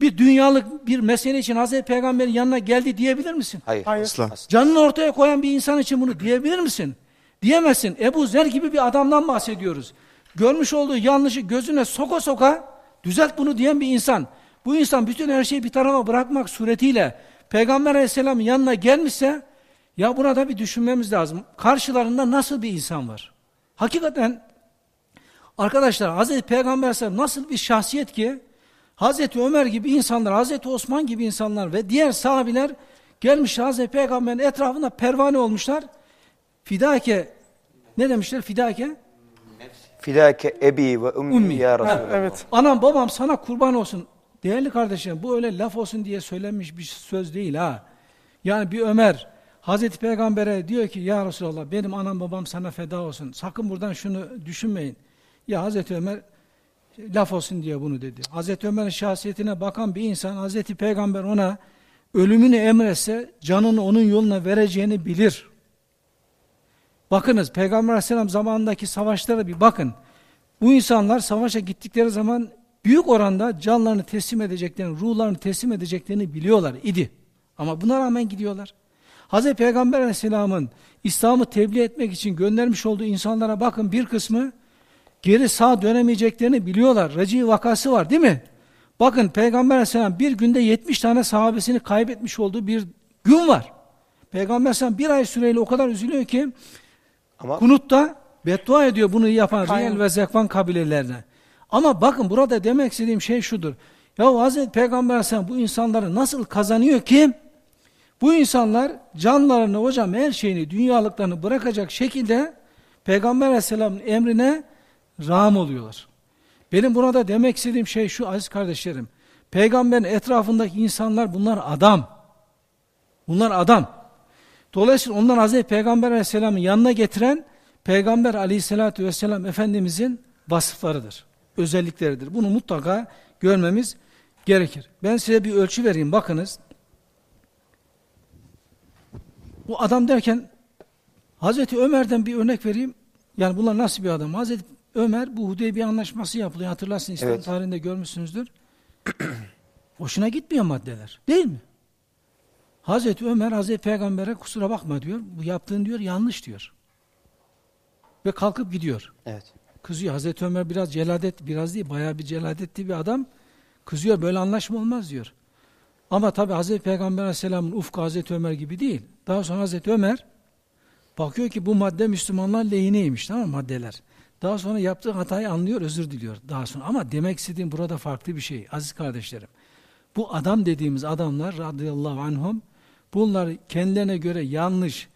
bir dünyalık bir mesele için Hazreti Peygamber'in yanına geldi diyebilir misin? Hayır. Hayır. Asla. Canını ortaya koyan bir insan için bunu diyebilir misin? Diyemezsin. Ebu Zer gibi bir adamdan bahsediyoruz. Görmüş olduğu yanlışı gözüne soka soka düzelt bunu diyen bir insan. Bu insan bütün her şeyi bir tarafa bırakmak suretiyle Peygamber Aleyhisselam'ın yanına gelmişse ya burada bir düşünmemiz lazım. Karşılarında nasıl bir insan var? Hakikaten arkadaşlar Hazreti Peygamber Aleyhisselam nasıl bir şahsiyet ki Hazreti Ömer gibi insanlar, Hazreti Osman gibi insanlar ve diğer sahabiler gelmiş Hazreti Peygamber'in etrafında pervane olmuşlar. Fidake ne demişler? Fidake Fidake ebi ve ummi, Ummi. ya Resulallah. Evet. Anam babam sana kurban olsun. Değerli kardeşlerim bu öyle laf olsun diye söylenmiş bir söz değil ha. Yani bir Ömer Hazreti Peygamber'e diyor ki ya Resulallah benim anam babam sana feda olsun. Sakın buradan şunu düşünmeyin. Ya Hazreti Ömer laf olsun diye bunu dedi. Hazreti Ömer'in şahsiyetine bakan bir insan Hazreti Peygamber ona ölümünü emretse canını onun yoluna vereceğini bilir. Bakınız Peygamber Aleyhisselam zamanındaki savaşlara bir bakın. Bu insanlar savaşa gittikleri zaman büyük oranda canlarını teslim edeceklerini, ruhlarını teslim edeceklerini biliyorlar idi. Ama buna rağmen gidiyorlar. Hz. Peygamber Aleyhisselam'ın İslam'ı tebliğ etmek için göndermiş olduğu insanlara bakın bir kısmı geri sağ dönemeyeceklerini biliyorlar. Reci vakası var değil mi? Bakın Peygamber Aleyhisselam bir günde 70 tane sahabesini kaybetmiş olduğu bir gün var. Peygamber Aleyhisselam bir ay süreyle o kadar üzülüyor ki Ama Kunut'ta beddua ediyor bunu yapan. Riyel ve Zekvan kabilelerine. Ama bakın burada demek istediğim şey şudur. Ya Hazreti Peygamber Aleyhisselam bu insanları nasıl kazanıyor ki? Bu insanlar canlarını hocam her şeyini dünyalıklarını bırakacak şekilde Peygamber Aleyhisselam'ın emrine rağm oluyorlar. Benim burada demek istediğim şey şu aziz kardeşlerim. Peygamberin etrafındaki insanlar bunlar adam. Bunlar adam. Dolayısıyla ondan Hazreti Peygamber Aleyhisselam'ın yanına getiren Peygamber Aleyhisselatü Vesselam Efendimizin vasıflarıdır. Özellikleridir. Bunu mutlaka görmemiz gerekir. Ben size bir ölçü vereyim bakınız. Bu adam derken Hazreti Ömer'den bir örnek vereyim. Yani bunlar nasıl bir adam? Hazreti Ömer bu Hudeybiye anlaşması yapılıyor. Hatırlarsın İslam Evet. tarihinde görmüşsünüzdür. Hoşuna gitmiyor maddeler. Değil mi? Hazreti Ömer Hazreti Peygamber'e kusura bakma diyor. Bu yaptığın diyor yanlış diyor. Ve kalkıp gidiyor. evet. Kızıyor. Hazreti Ömer biraz celadet, biraz değil bayağı bir celadetli bir adam. Kızıyor böyle anlaşma olmaz diyor. Ama tabi Hazreti Peygamber Aleyhisselam'ın ufku Hazreti Ömer gibi değil. Daha sonra Hazreti Ömer bakıyor ki bu madde Müslümanlar lehineymiş tamam mı maddeler. Daha sonra yaptığı hatayı anlıyor, özür diliyor daha sonra. Ama demek istediğim burada farklı bir şey aziz kardeşlerim. Bu adam dediğimiz adamlar radıyallahu anhum bunlar kendilerine göre yanlış,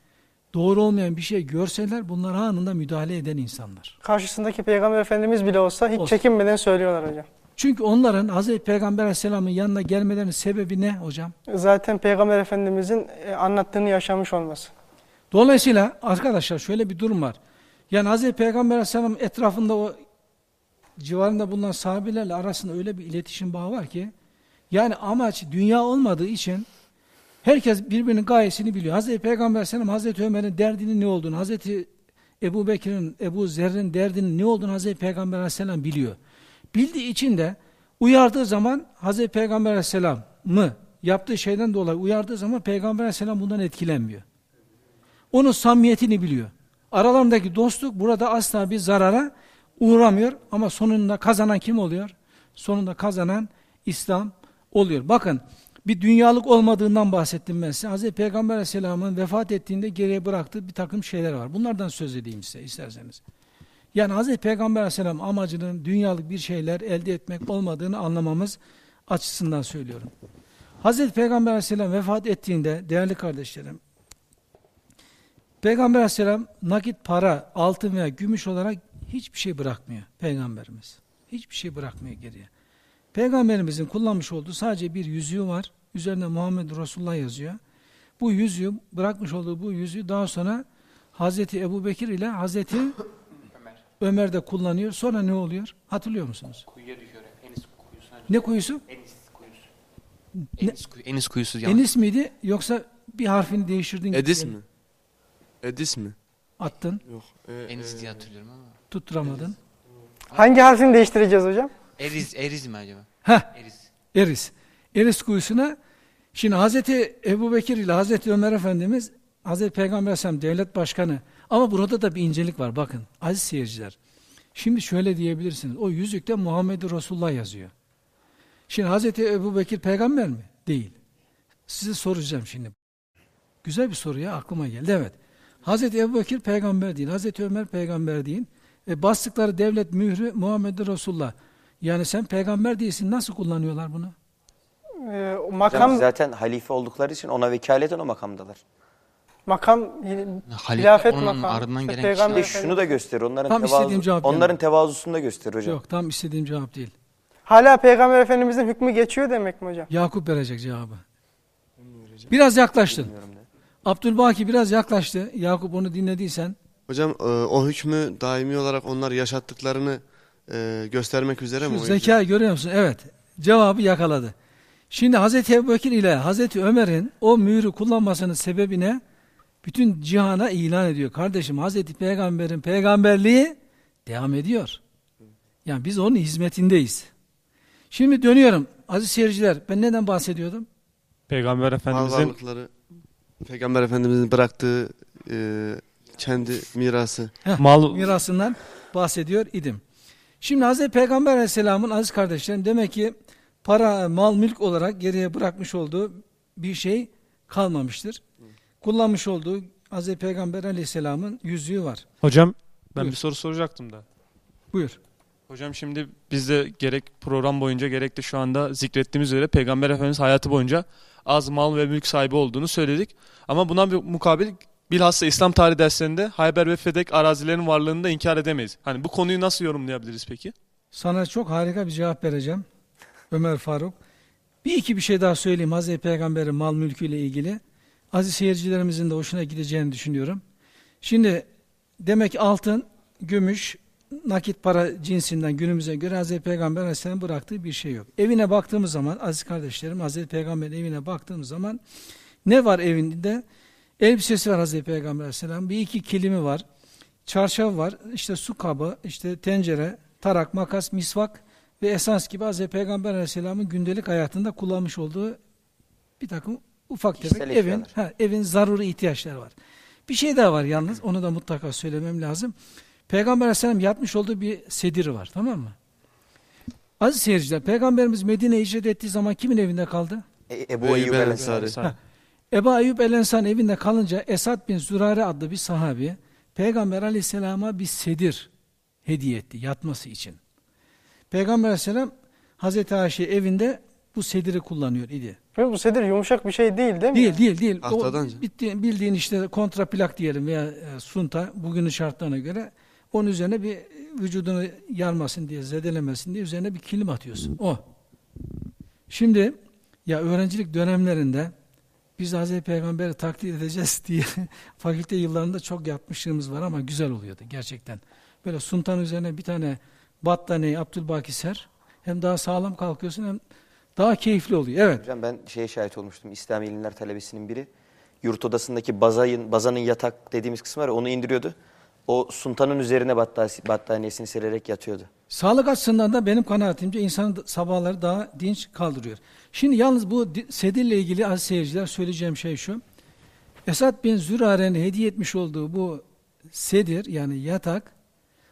doğru olmayan bir şey görseler bunlar anında müdahale eden insanlar. Karşısındaki Peygamber Efendimiz bile olsa hiç Olsun. çekinmeden söylüyorlar hocam. Çünkü onların Hazreti Peygamber Aleyhisselam'ın yanına gelmelerinin sebebi ne hocam? Zaten Peygamber Efendimizin e, anlattığını yaşamış olması. Dolayısıyla arkadaşlar şöyle bir durum var. Yani Hazreti Peygamber Aleyhisselam etrafında o civarında bulunan sahabelerle arasında öyle bir iletişim bağı var ki yani amaç dünya olmadığı için herkes birbirinin gayesini biliyor. Hazreti Peygamber Aleyhisselam Hazreti Ömer'in derdinin ne olduğunu, Hazreti Ebu Bekir'in, Ebu Zer'in derdinin ne olduğunu Hazreti Peygamber Aleyhisselam biliyor. Bildiği için de uyardığı zaman Hazreti Peygamber Aleyhisselam'ı yaptığı şeyden dolayı uyardığı zaman Peygamber Aleyhisselam bundan etkilenmiyor. Onun samimiyetini biliyor. Aralarındaki dostluk burada asla bir zarara uğramıyor ama sonunda kazanan kim oluyor? Sonunda kazanan İslam oluyor. Bakın bir dünyalık olmadığından bahsettim ben size. Hazreti Peygamber Aleyhisselam'ın vefat ettiğinde geriye bıraktığı bir takım şeyler var. Bunlardan söz edeyim size isterseniz. Yani Hazreti Peygamber Aleyhisselam amacının dünyalık bir şeyler elde etmek olmadığını anlamamız açısından söylüyorum. Hazreti Peygamber Aleyhisselam vefat ettiğinde değerli kardeşlerim Peygamber aleyhisselam nakit para, altın veya gümüş olarak hiçbir şey bırakmıyor Peygamberimiz. Hiçbir şey bırakmıyor geriye. Peygamberimizin kullanmış olduğu sadece bir yüzüğü var. Üzerinde Muhammed Resulullah yazıyor. Bu yüzüğü, bırakmış olduğu bu yüzüğü daha sonra Hazreti Ebu Bekir ile Hazreti Ömer de kullanıyor. Sonra ne oluyor? Hatırlıyor musunuz? Kuyuya düşüyor. Enis kuyusuna Ne kuyusu? Enis kuyusu. Enis, kuyu, Enis kuyusu yanlış. Enis miydi yoksa bir harfini değiştirdin? Edis mi? Edis mi? Attın, Yok. e, Enis e, diye hatırlıyorum ama. tutturamadın. Hangi harfini değiştireceğiz hocam? Eriz, Eriz mi acaba? Heh, Eriz. Eris. Eris kuyusuna şimdi Hazreti Ebu Bekir ile Hazreti Ömer Efendimiz Hazreti Peygamber Aleyhisselam devlet başkanı ama burada da bir incelik var bakın aziz seyirciler. Şimdi şöyle diyebilirsiniz o yüzükte Muhammed Resulullah yazıyor. Şimdi Hazreti Ebu Bekir peygamber mi? Değil. Size soracağım şimdi. Güzel bir soru ya aklıma geldi evet. Hazreti Ebu Bekir peygamber değil, Hazreti Ömer peygamber değil. E bastıkları devlet mührü Muhammed Resulullah. Yani sen peygamber değilsin nasıl kullanıyorlar bunu? Ee, o Hocam makam zaten halife oldukları için ona vekaleten o makamdalar. makam yine- Halife hilafet onun makamı. ardından İşte gelen peygamber Efendimiz- şunu da gösterir. Onların Tam istediğim tevazu, cevap onların geldi. tevazusunu da gösterir hocam. Yok tam istediğim cevap değil. Hala peygamber efendimizin hükmü geçiyor demek mi hocam? Yakup verecek cevabı. Biraz yaklaştın. Abdülbaki biraz yaklaştı. Yakup onu dinlediysen. Hocam e, o hükmü daimi olarak onlar yaşattıklarını e, göstermek üzere mi? Şu yüzden? zekayı görüyor musun? Evet. Cevabı yakaladı. Şimdi Hazreti Ebubekir ile Hazreti Ömer'in o mührü kullanmasının sebebi ne? Bütün cihana ilan ediyor. Kardeşim Hazreti Peygamber'in peygamberliği devam ediyor. Yani biz onun hizmetindeyiz. Şimdi dönüyorum. Aziz seyirciler ben neden bahsediyordum? Peygamber Efendimizin varlıkları, Peygamber Efendimizin bıraktığı e, kendi mirası. mal mirasından bahsediyor idim. Şimdi Hazreti Peygamber Aleyhisselam'ın aziz kardeşlerim demek ki para, mal, mülk olarak geriye bırakmış olduğu bir şey kalmamıştır. Kullanmış olduğu Hazreti Peygamber Aleyhisselam'ın yüzüğü var. Hocam ben Buyur. bir soru soracaktım da. Buyur. Hocam şimdi biz de gerek program boyunca gerek de şu anda zikrettiğimiz üzere Peygamber Efendimiz hayatı boyunca az mal ve mülk sahibi olduğunu söyledik. Ama buna bir mukabil bilhassa İslam tarihi derslerinde Hayber ve Fedek arazilerin varlığını da inkar edemeyiz. Hani bu konuyu nasıl yorumlayabiliriz peki? Sana çok harika bir cevap vereceğim. Ömer Faruk. Bir iki bir şey daha söyleyeyim Hazreti Peygamber'in mal mülküyle ilgili. Aziz seyircilerimizin de hoşuna gideceğini düşünüyorum. Şimdi demek altın, gümüş, nakit para cinsinden günümüze göre Hazreti Peygamber Aleyhisselam bıraktığı bir şey yok. Evine baktığımız zaman aziz kardeşlerim Hazreti Peygamber'in evine baktığımız zaman ne var evinde? Elbisesi var Hazreti Peygamber Aleyhisselam. Bir iki kilimi var. Çarşaf var. işte su kabı, işte tencere, tarak, makas, misvak ve esans gibi Hazreti Peygamber Aleyhisselam'ın gündelik hayatında kullanmış olduğu bir takım ufak tefek evin, eşyalar. ha, evin zaruri ihtiyaçları var. Bir şey daha var yalnız onu da mutlaka söylemem lazım. Peygamber Aleyhisselam yatmış olduğu bir sediri var tamam mı? Aziz seyirciler Peygamberimiz Medine'ye hicret ettiği zaman kimin evinde kaldı? E, Ebu Eyyub el. Ebu Ayyub el Ensar evinde kalınca Esad bin Zürare adlı bir sahabi Peygamber aleyhisselama bir sedir hediye etti yatması için. Peygamber aleyhisselam Hazreti Ayşe evinde bu sediri kullanıyor idi. Ve bu sedir yumuşak bir şey değil değil mi? Değil değil değil. O Tahtadan. bitti- bildiğin işte kontraplak diyelim veya e, sunta bugünün şartlarına göre onun üzerine bir vücudunu yarmasın diye zedelemesin diye üzerine bir kilim atıyorsun. O. Şimdi ya öğrencilik dönemlerinde biz Hazreti Peygamber'i taklit edeceğiz diye fakülte yıllarında çok yapmışlığımız var ama güzel oluyordu gerçekten. Böyle suntanın üzerine bir tane battaniye Abdülbaki ser. Hem daha sağlam kalkıyorsun hem daha keyifli oluyor. Evet. Hocam ben şeye şahit olmuştum. İslami ilimler talebesinin biri. Yurt odasındaki bazayın, bazanın yatak dediğimiz kısmı var onu indiriyordu. O suntanın üzerine battaniyesini sererek yatıyordu. Sağlık açısından da benim kanaatimce insanın sabahları daha dinç kaldırıyor. Şimdi yalnız bu di- sedirle ilgili aziz seyirciler söyleyeceğim şey şu. Esad bin Zürare'nin hediye etmiş olduğu bu sedir yani yatak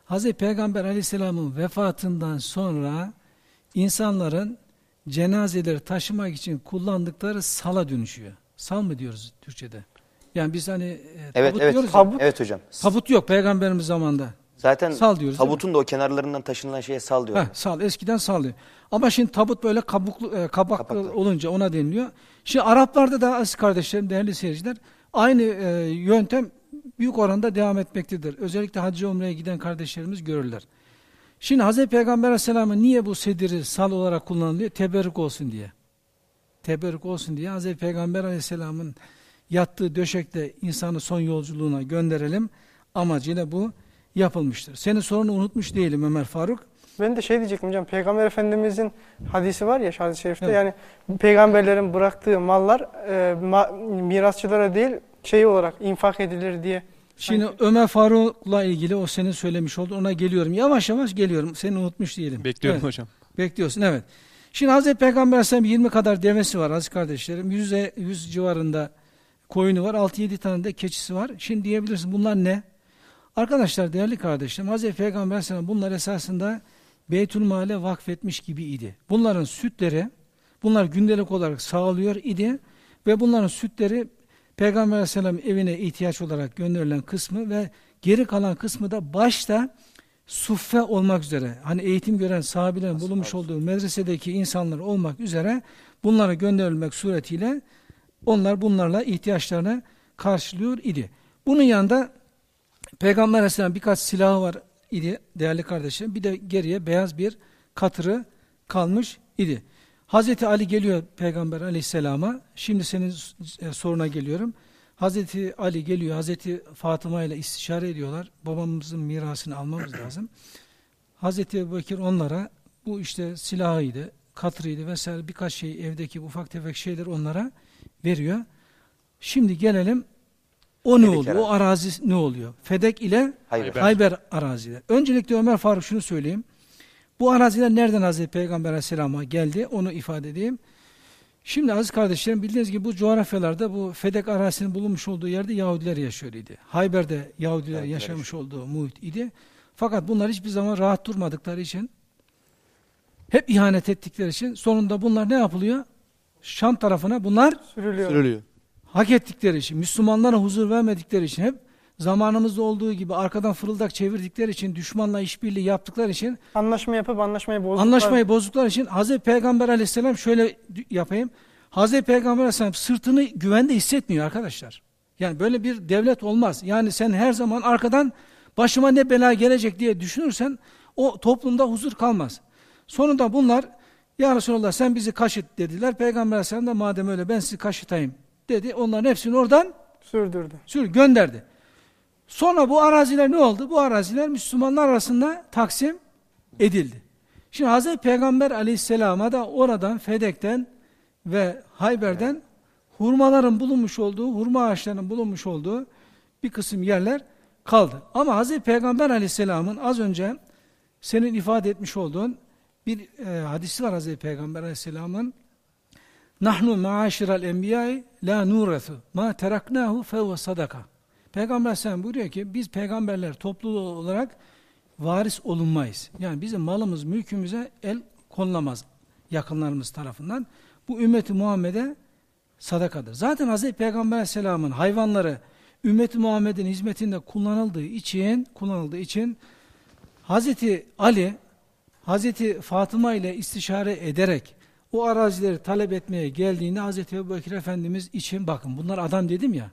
Hazreti Peygamber aleyhisselamın vefatından sonra insanların cenazeleri taşımak için kullandıkları sala dönüşüyor. Sal mı diyoruz Türkçe'de? Yani biz hani e, Evet tabut evet. diyoruz ya. Tabut. Evet hocam. Tabut yok peygamberimiz zamanında. Zaten Sal diyoruz, tabutun da o kenarlarından taşınılan şeye sal. Heh, sal. Eskiden sallıyor. Ama şimdi tabut böyle kabuklu, e, kabaklı Kapaklı. olunca ona deniliyor. Şimdi Araplarda da aziz kardeşlerim, değerli seyirciler, aynı e, yöntem büyük oranda devam etmektedir. Özellikle hacca umreye giden kardeşlerimiz görürler. Şimdi Hazreti Peygamber Aleyhisselam'ın niye bu sediri sal olarak kullanılıyor? Teberrük olsun diye. Teberrük olsun diye Hazreti Peygamber Aleyhisselam'ın yattığı döşekte insanı son yolculuğuna gönderelim amacıyla bu yapılmıştır. Senin sorunu unutmuş değilim Ömer Faruk. Ben de şey diyecektim hocam. Peygamber Efendimizin hadisi var ya hadis-i şerifte. Evet. Yani peygamberlerin bıraktığı mallar e, ma- mirasçılara değil şey olarak infak edilir diye. Şimdi Ömer Faruk'la ilgili o senin söylemiş oldu. Ona geliyorum. Yavaş yavaş geliyorum. Seni unutmuş değilim. Bekliyorum Evet. hocam. Bekliyorsun evet. Şimdi Hazreti Peygamber Aleyhisselam 20 kadar devesi var aziz kardeşlerim. 100, 100 civarında koyunu var. 6-7 tane de keçisi var. Şimdi diyebilirsin bunlar ne? Arkadaşlar değerli kardeşlerim Hazreti Peygamber Aleyhisselam bunlar esasında Beytülmal'e vakfetmiş gibi idi. Bunların sütleri bunlar gündelik olarak sağlıyor idi ve bunların sütleri Peygamber Aleyhisselam evine ihtiyaç olarak gönderilen kısmı ve geri kalan kısmı da başta suffe olmak üzere hani eğitim gören sahabelerin bulunmuş olduğu medresedeki insanlar olmak üzere bunlara gönderilmek suretiyle onlar bunlarla ihtiyaçlarını karşılıyor idi. Bunun yanında Peygamber Aleyhisselam birkaç silahı var idi değerli kardeşlerim. Bir de geriye beyaz bir katırı kalmış idi. Hazreti Ali geliyor Peygamber Aleyhisselam'a. Şimdi senin e, soruna geliyorum. Hazreti Ali geliyor. Hazreti Fatıma ile istişare ediyorlar. Babamızın mirasını almamız lazım. Hazreti Ebubekir onlara bu işte silahıydı, katırıydı vesaire birkaç şey evdeki ufak tefek şeyler onlara veriyor. Şimdi gelelim o ne Fedek oluyor? arazi. O arazi ne oluyor? Fedek ile Hayber. Hayber arazileri. Öncelikle Ömer Faruk şunu söyleyeyim. Bu araziler nereden Hazreti Peygamber Aleyhisselam'a geldi? Onu ifade edeyim. Şimdi aziz kardeşlerim bildiğiniz gibi bu coğrafyalarda bu Fedek arazisinin bulunmuş olduğu yerde Yahudiler yaşıyor idi. Hayber'de Yahudiler Yahudiler yaşamış olduğu muhit idi. Fakat bunlar hiçbir zaman rahat durmadıkları için hep ihanet ettikleri için sonunda bunlar ne yapılıyor? Şam tarafına bunlar Sürülüyor. Sürülüyor. Hak ettikleri için, Müslümanlara huzur vermedikleri için hep zamanımızda olduğu gibi arkadan fırıldak çevirdikleri için, düşmanla işbirliği yaptıkları için, Anlaşma yapıp anlaşmayı bozduklar. anlaşmayı bozdukları için Hazreti Peygamber aleyhisselam şöyle yapayım. Hazreti Peygamber aleyhisselam sırtını güvende hissetmiyor arkadaşlar. Yani böyle bir devlet olmaz. Yani sen her zaman arkadan başıma ne bela gelecek diye düşünürsen o toplumda huzur kalmaz. Sonunda bunlar ya Resulallah sen bizi kaşıt dediler. Peygamber aleyhisselam da madem öyle ben sizi kaşıtayım dedi. Onların hepsini oradan Sürdürdü. sür gönderdi. Sonra bu araziler ne oldu? Bu araziler Müslümanlar arasında taksim edildi. Şimdi Hazreti Peygamber aleyhisselama da oradan Fedek'ten ve Hayber'den hurmaların bulunmuş olduğu, hurma ağaçlarının bulunmuş olduğu bir kısım yerler kaldı. Ama Hazreti Peygamber aleyhisselamın az önce senin ifade etmiş olduğun bir e, hadisi var Hazreti Peygamber aleyhisselamın. Nahnu maaşiral enbiyai la nurethu ma teraknahu fehuve sadaka. Peygamber Aleyhisselam buyuruyor ki biz peygamberler topluluğu olarak varis olunmayız. Yani bizim malımız, mülkümüze el konulamaz yakınlarımız tarafından. Bu ümmeti Muhammed'e sadakadır. Zaten Hazreti Peygamber Aleyhisselam'ın hayvanları ümmeti Muhammed'in hizmetinde kullanıldığı için kullanıldığı için Hazreti Ali Hazreti Fatıma ile istişare ederek o arazileri talep etmeye geldiğinde Hazreti Ebubekir Efendimiz için bakın bunlar adam dedim ya.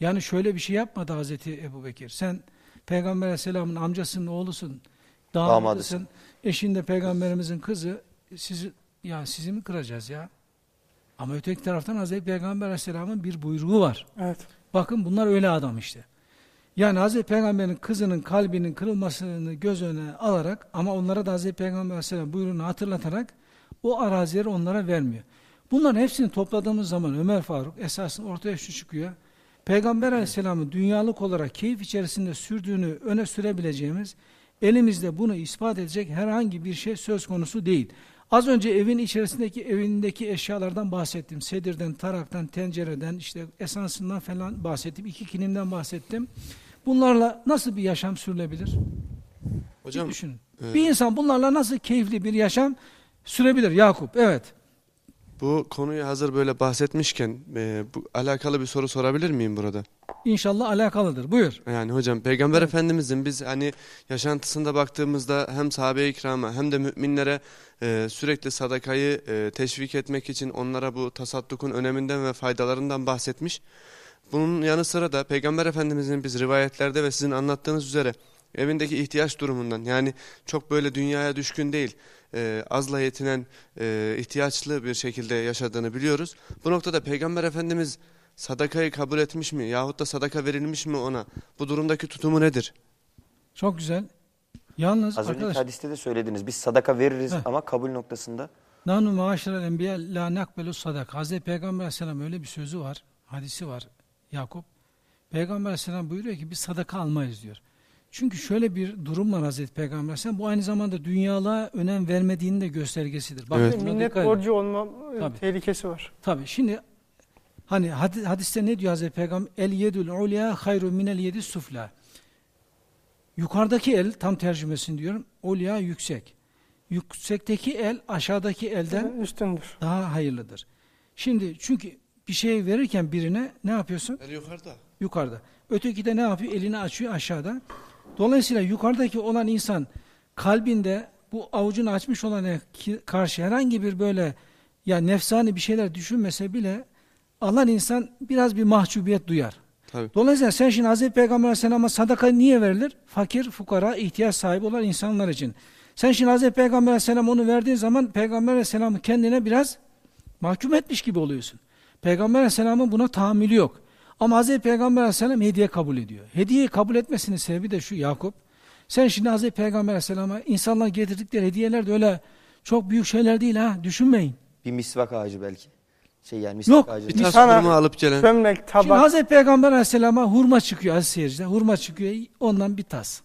Yani şöyle bir şey yapmadı Hazreti Ebubekir. Sen Peygamber Aleyhisselam'ın amcasının oğlusun, damadısın, eşin de peygamberimizin kızı. Sizi ya sizi mi kıracağız ya? Ama öteki taraftan Hazreti Peygamber Aleyhisselam'ın bir buyruğu var. Evet. Bakın bunlar öyle adam işte. Yani Hazreti Peygamber'in kızının kalbinin kırılmasını göz önüne alarak ama onlara da Hazreti Peygamber Aleyhisselam buyruğunu hatırlatarak o arazileri onlara vermiyor. Bunların hepsini topladığımız zaman Ömer Faruk esasında ortaya şu çıkıyor. Peygamber Aleyhisselam'ın dünyalık olarak keyif içerisinde sürdüğünü öne sürebileceğimiz, elimizde bunu ispat edecek herhangi bir şey söz konusu değil. Az önce evin içerisindeki evindeki eşyalardan bahsettim. Sedirden, taraktan, tencereden, işte esansından falan bahsettim. İki kilimden bahsettim. Bunlarla nasıl bir yaşam sürülebilir? Hocam Bir düşünün. e, Bir insan bunlarla nasıl keyifli bir yaşam sürebilir Yakup? Evet. bu konuyu hazır böyle bahsetmişken e, bu alakalı bir soru sorabilir miyim burada? İnşallah alakalıdır. Buyur. Yani hocam Peygamber Efendimizin biz hani yaşantısında baktığımızda hem sahabe-i kirama hem de müminlere e, sürekli sadakayı e, teşvik etmek için onlara bu tasaddukun öneminden ve faydalarından bahsetmiş. Bunun yanı sıra da Peygamber Efendimizin biz rivayetlerde ve sizin anlattığınız üzere evindeki ihtiyaç durumundan yani çok böyle dünyaya düşkün değil e, azla yetinen e, ihtiyaçlı bir şekilde yaşadığını biliyoruz. Bu noktada Peygamber Efendimiz sadakayı kabul etmiş mi yahut da sadaka verilmiş mi ona? Bu durumdaki tutumu nedir? Çok güzel. Yalnız Az önceki arkadaş hadiste de söylediniz. Biz sadaka veririz Heh. ama kabul noktasında Nanu maaşerel enbiya la nakbelu sadak. Hazreti Peygamber Aleyhisselam öyle bir sözü var. Hadisi var Yakup. Peygamber Aleyhisselam buyuruyor ki biz sadaka almayız diyor. Çünkü şöyle bir durum var Hazreti Peygamber Aleyhisselam. Bu aynı zamanda dünyalığa önem vermediğinin de göstergesidir. Bak, Evet. Minnet borcu olma e, Tabii. tehlikesi var. Tabii şimdi hani hadi- hadiste ne diyor Hazreti Peygamber? El yedül ulya hayru minel yedi sufla. Yukarıdaki el tam tercümesini diyorum. Ulya yüksek. Yüksekteki el aşağıdaki elden Üstündür. daha hayırlıdır. Şimdi çünkü bir şey verirken birine ne yapıyorsun? El yukarıda. Yukarıda. Öteki de ne yapıyor? Elini açıyor aşağıda. Dolayısıyla yukarıdaki olan insan kalbinde bu avucunu açmış olana ki- karşı herhangi bir böyle ya nefsani bir şeyler düşünmese bile alan insan biraz bir mahcubiyet duyar. Tabii. Dolayısıyla sen şimdi Hazreti Peygamber Aleyhisselam'a sadaka niye verilir? Fakir, fukara, ihtiyaç sahibi olan insanlar için. Sen şimdi Hazreti Peygamber Aleyhisselam onu verdiğin zaman Peygamber Aleyhisselam'ı kendine biraz mahkum etmiş gibi oluyorsun. Peygamber Aleyhisselam'ın buna tahammülü yok. Ama Hazreti Peygamber Aleyhisselam hediye kabul ediyor. Hediyeyi kabul etmesinin sebebi de şu Yakup. Sen şimdi Hazreti Peygamber Aleyhisselam'a insanlar getirdikleri hediyeler de öyle çok büyük şeyler değil ha düşünmeyin. bir misvak ağacı belki. Şey yani misvak Yok, ağacı. Bir tas Sana- hurma alıp gelen. Şimdi tabak. Hazreti Peygamber Aleyhisselam'a hurma çıkıyor aziz seyirciler. Hurma çıkıyor ondan bir tas.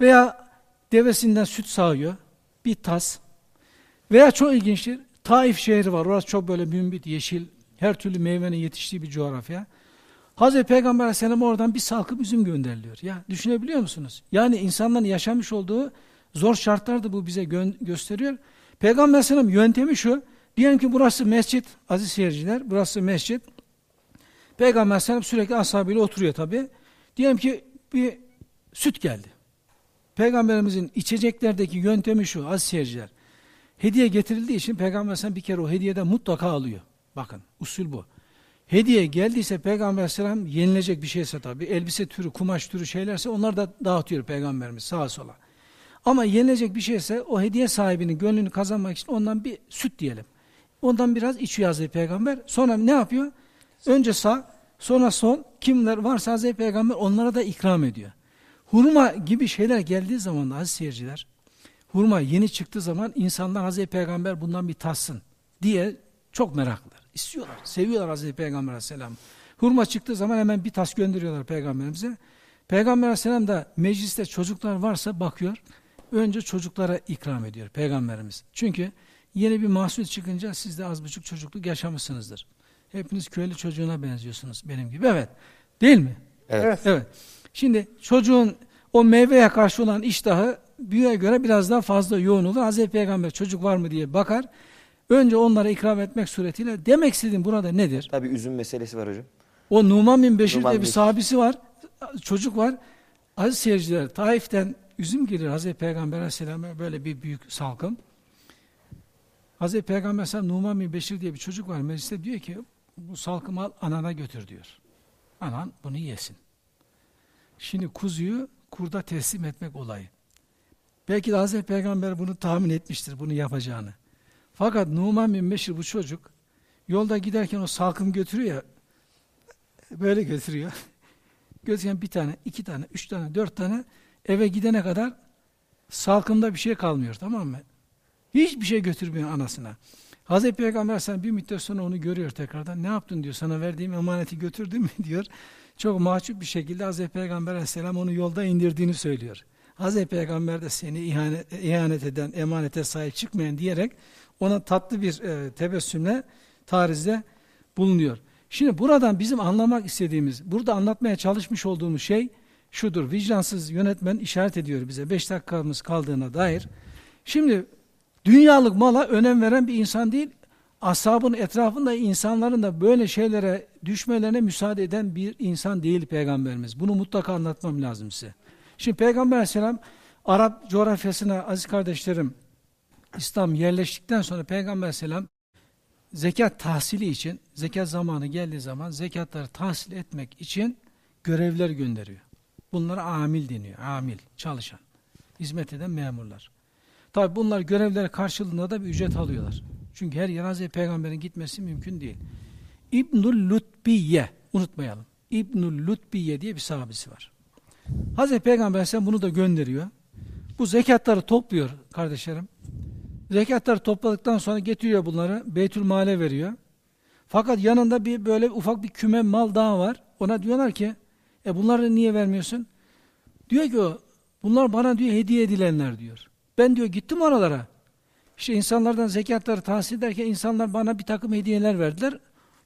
Veya devesinden süt sağıyor bir tas. Veya çok ilginçtir. Taif şehri var. Orası çok böyle mümbit, yeşil, her türlü meyvenin yetiştiği bir coğrafya. Hazreti Peygamber Aleyhisselam oradan bir salkım üzüm gönderiliyor. Ya düşünebiliyor musunuz? Yani insanların yaşamış olduğu zor şartlar da bu bize gö- gösteriyor. Peygamber Aleyhisselam yöntemi şu. Diyelim ki burası mescit, aziz seyirciler, burası mescit. Peygamber Aleyhisselam sürekli ashabıyla oturuyor tabi. Diyelim ki bir süt geldi. Peygamberimizin içeceklerdeki yöntemi şu aziz seyirciler. Hediye getirildiği için Peygamber Aleyhisselam bir kere o hediyeden mutlaka alıyor. Bakın usul bu. Hediye geldiyse Peygamber Aleyhisselam yenilecek bir şeyse tabi elbise türü, kumaş türü şeylerse onlar da dağıtıyor Peygamberimiz sağa sola. Ama yenilecek bir şeyse o hediye sahibinin gönlünü kazanmak için ondan bir süt diyelim. Ondan biraz içiyor Hazreti Peygamber. Sonra ne yapıyor? Önce sağ, sonra sol. Kimler varsa Hazreti Peygamber onlara da ikram ediyor. Hurma gibi şeyler geldiği zaman da aziz seyirciler, hurma yeni çıktığı zaman insanlar Hazreti Peygamber bundan bir tatsın diye çok meraklılar. İstiyorlar, seviyorlar Hazreti Peygamber Aleyhisselam. Hurma çıktığı zaman hemen bir tas gönderiyorlar Peygamberimize. Peygamber Aleyhisselam da mecliste çocuklar varsa bakıyor, önce çocuklara ikram ediyor Peygamberimiz. Çünkü yeni bir mahsul çıkınca siz de az buçuk çocukluk yaşamışsınızdır. Hepiniz köylü çocuğuna benziyorsunuz benim gibi. Evet. Değil mi? Evet. Evet. Evet. Şimdi çocuğun o meyveye karşı olan iştahı büyüğe göre biraz daha fazla yoğun olur. Hazreti Peygamber çocuk var mı diye bakar. Önce onlara ikram etmek suretiyle demek istediğim burada nedir? Tabii üzüm meselesi var hocam. O Numan bin Beşir Numan diye bir Beşir. sahabesi var. Çocuk var. Aziz seyirciler Taif'ten üzüm gelir Hazreti Peygamber Aleyhisselam'a böyle bir büyük salkım. Hazreti Peygamber Aleyhisselam Numan bin Beşir diye bir çocuk var. Mecliste diyor ki bu salkımı al anana götür diyor. Anan bunu yesin. Şimdi kuzuyu kurda teslim etmek olayı. Belki de Hazreti Peygamber bunu tahmin etmiştir, bunu yapacağını. Fakat Numan bin Beşir bu çocuk yolda giderken o salkım götürüyor ya, böyle götürüyor. Götürürken bir tane, iki tane, üç tane, dört tane eve gidene kadar salkımda bir şey kalmıyor tamam mı? Hiçbir şey götürmüyor anasına. Hazreti Peygamber Aleyhisselam bir müddet sonra onu görüyor tekrardan. Ne yaptın diyor, sana verdiğim emaneti götürdün mü diyor. Çok mahcup bir şekilde Hazreti Peygamber Aleyhisselam onu yolda indirdiğini söylüyor. Hazreti Peygamber de seni ihanet, ihanet eden, emanete sahip çıkmayan diyerek ona tatlı bir e, tebessümle tarizde bulunuyor. Şimdi buradan bizim anlamak istediğimiz, burada anlatmaya çalışmış olduğumuz şey şudur. Vicdansız yönetmen işaret ediyor bize. Beş dakikamız kaldığına dair. Şimdi dünyalık mala önem veren bir insan değil, ashabın etrafında insanların da böyle şeylere düşmelerine müsaade eden bir insan değil Peygamberimiz. Bunu mutlaka anlatmam lazım size. Şimdi Peygamber Aleyhisselam Arap coğrafyasına aziz kardeşlerim İslam yerleştikten sonra Peygamber Aleyhisselam zekat tahsili için, zekat zamanı geldiği zaman zekatları tahsil etmek için görevler gönderiyor. Bunlara amil deniyor. Amil, çalışan, hizmet eden memurlar. Tabi bunlar görevleri karşılığında da bir ücret alıyorlar. Çünkü her yer Peygamber'in gitmesi mümkün değil. İbnül Lutbiye, unutmayalım. İbnül Lutbiye diye bir sahabesi var. Hazreti Peygamber sen bunu da gönderiyor. Bu zekatları topluyor kardeşlerim. Zekatları topladıktan sonra getiriyor bunları Beytül Mal'e veriyor. Fakat yanında bir böyle ufak bir küme mal daha var. Ona diyorlar ki e bunları niye vermiyorsun? Diyor ki o bunlar bana diyor hediye edilenler diyor. Ben diyor gittim oralara. İşte insanlardan zekatları tahsil ederken insanlar bana bir takım hediyeler verdiler.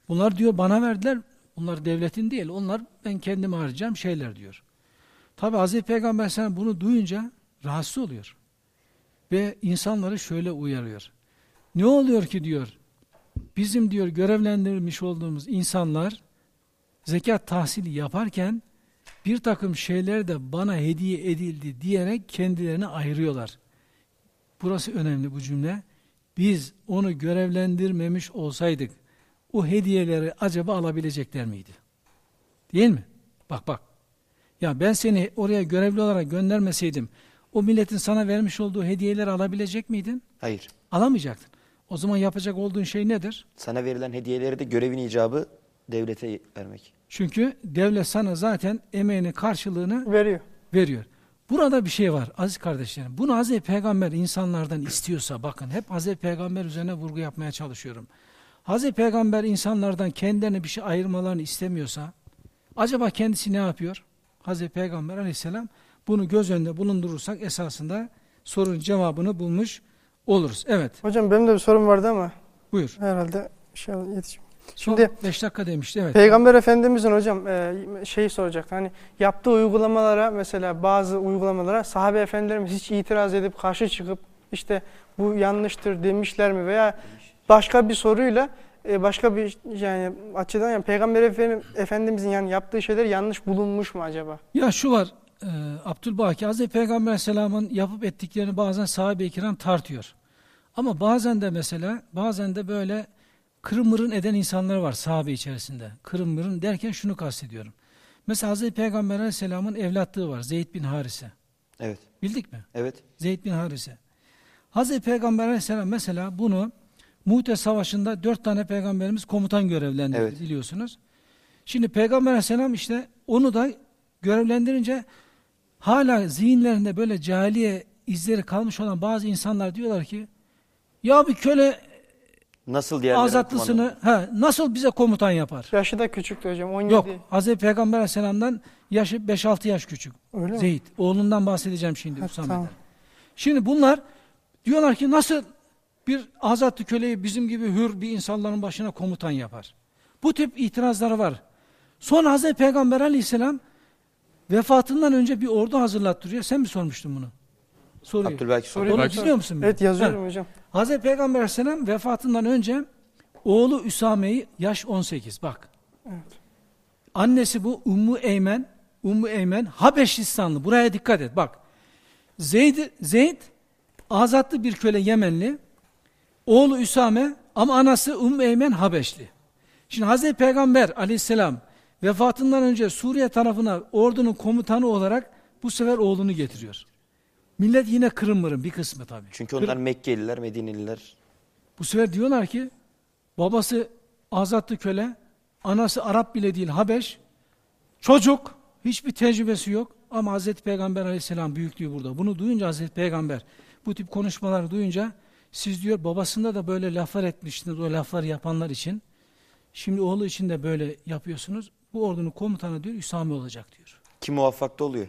Bunlar diyor bana verdiler. Bunlar devletin değil. Onlar ben kendim harcayacağım şeyler diyor. Tabi Hazreti Peygamber sen bunu duyunca rahatsız oluyor. Ve insanları şöyle uyarıyor. Ne oluyor ki diyor, bizim diyor görevlendirilmiş olduğumuz insanlar zekat tahsili yaparken bir takım şeyler de bana hediye edildi diyerek kendilerini ayırıyorlar. Burası önemli bu cümle. Biz onu görevlendirmemiş olsaydık o hediyeleri acaba alabilecekler miydi? Değil mi? Bak bak. Ya ben seni oraya görevli olarak göndermeseydim o milletin sana vermiş olduğu hediyeleri alabilecek miydin? Hayır. Alamayacaktın. O zaman yapacak olduğun şey nedir? Sana verilen hediyeleri de görevin icabı devlete vermek. Çünkü devlet sana zaten emeğinin karşılığını Veriyor. veriyor. Burada bir şey var aziz kardeşlerim. Bunu Hazreti Peygamber insanlardan istiyorsa bakın hep Hazreti Peygamber üzerine vurgu yapmaya çalışıyorum. Hazreti Peygamber insanlardan kendilerine bir şey ayırmalarını istemiyorsa acaba kendisi ne yapıyor? Hazreti Peygamber aleyhisselam bunu göz önünde bulundurursak esasında sorunun cevabını bulmuş oluruz. Evet Hocam benim de bir sorum vardı ama buyur. herhalde şey yetişim. Şimdi- 5 dakika demişti evet. Peygamber Efendimizin hocam e, şeyi soracaktı. Hani yaptığı uygulamalara mesela bazı uygulamalara sahabe efendilerimiz hiç itiraz edip karşı çıkıp işte bu yanlıştır demişler mi veya başka bir soruyla e, başka bir yani açıdan yani Peygamber Efendi- Efendimizin yani yaptığı şeyler yanlış bulunmuş mu acaba? Ya şu var, e, Abdülbaki Hazreti Peygamber Aleyhisselam'ın yapıp ettiklerini bazen sahabe-i kiram tartıyor. Ama bazen de mesela, bazen de böyle kırmırın eden insanlar var sahabe içerisinde. Kırmırın derken şunu kastediyorum. Mesela Hazreti Peygamber Aleyhisselam'ın evlatlığı var, Zeyd bin Harise. Evet. Bildik mi? Evet. Zeyd bin Harise. Hazreti Peygamber Aleyhisselam mesela bunu Muhte Savaşı'nda dört tane peygamberimiz komutan görevlendirdi Evet. biliyorsunuz. Şimdi Peygamber Aleyhisselam işte onu da görevlendirince hala zihinlerinde böyle cahiliye izleri kalmış olan bazı insanlar diyorlar ki ya bir köle Nasıl azatlısını ha, nasıl bize komutan yapar? Yaşı da küçüktü hocam 17. Yok Hazreti Peygamber Aleyhisselam'dan yaşı 5-6 yaş küçük. Öyle mi? Zeyd. Oğlundan bahsedeceğim şimdi Ha, Usame'den. tamam. Şimdi bunlar diyorlar ki nasıl bir azatlı köleyi bizim gibi hür bir insanların başına komutan yapar? Bu tip itirazları var. Sonra Hazreti Peygamber aleyhisselam vefatından önce bir ordu hazırlattırıyor. Sen mi sormuştun bunu? Soruyu. Abdülbaki soruyor. Onu biliyor musun? Evet yazıyorum Ha. hocam. Hazreti Peygamber aleyhisselam vefatından önce oğlu Üsame'yi yaş 18 bak. Evet. Annesi bu Ummu Eymen, Ummu Eymen Habeşistanlı. Buraya dikkat et bak. Zeyd, Zeyd azatlı bir köle Yemenli. Oğlu Üsame ama anası Ummu Eymen Habeşli. Şimdi Hazreti Peygamber aleyhisselam vefatından önce Suriye tarafına ordunun komutanı olarak bu sefer oğlunu getiriyor. Millet yine kırım mırım bir kısmı tabii. Çünkü onlar Mekkeliler, Medineliler. Bu sefer diyorlar ki babası azatlı köle, anası Arap bile değil Habeş, çocuk, hiçbir tecrübesi yok ama Hazreti Peygamber aleyhisselam büyüklüğü burada. Bunu duyunca Hazreti Peygamber bu tip konuşmaları duyunca siz diyor babasında da böyle laflar etmiştiniz o lafları yapanlar için. Şimdi oğlu için de böyle yapıyorsunuz. Bu ordunun komutanı diyor Üsame olacak diyor. Kim muvaffakta oluyor?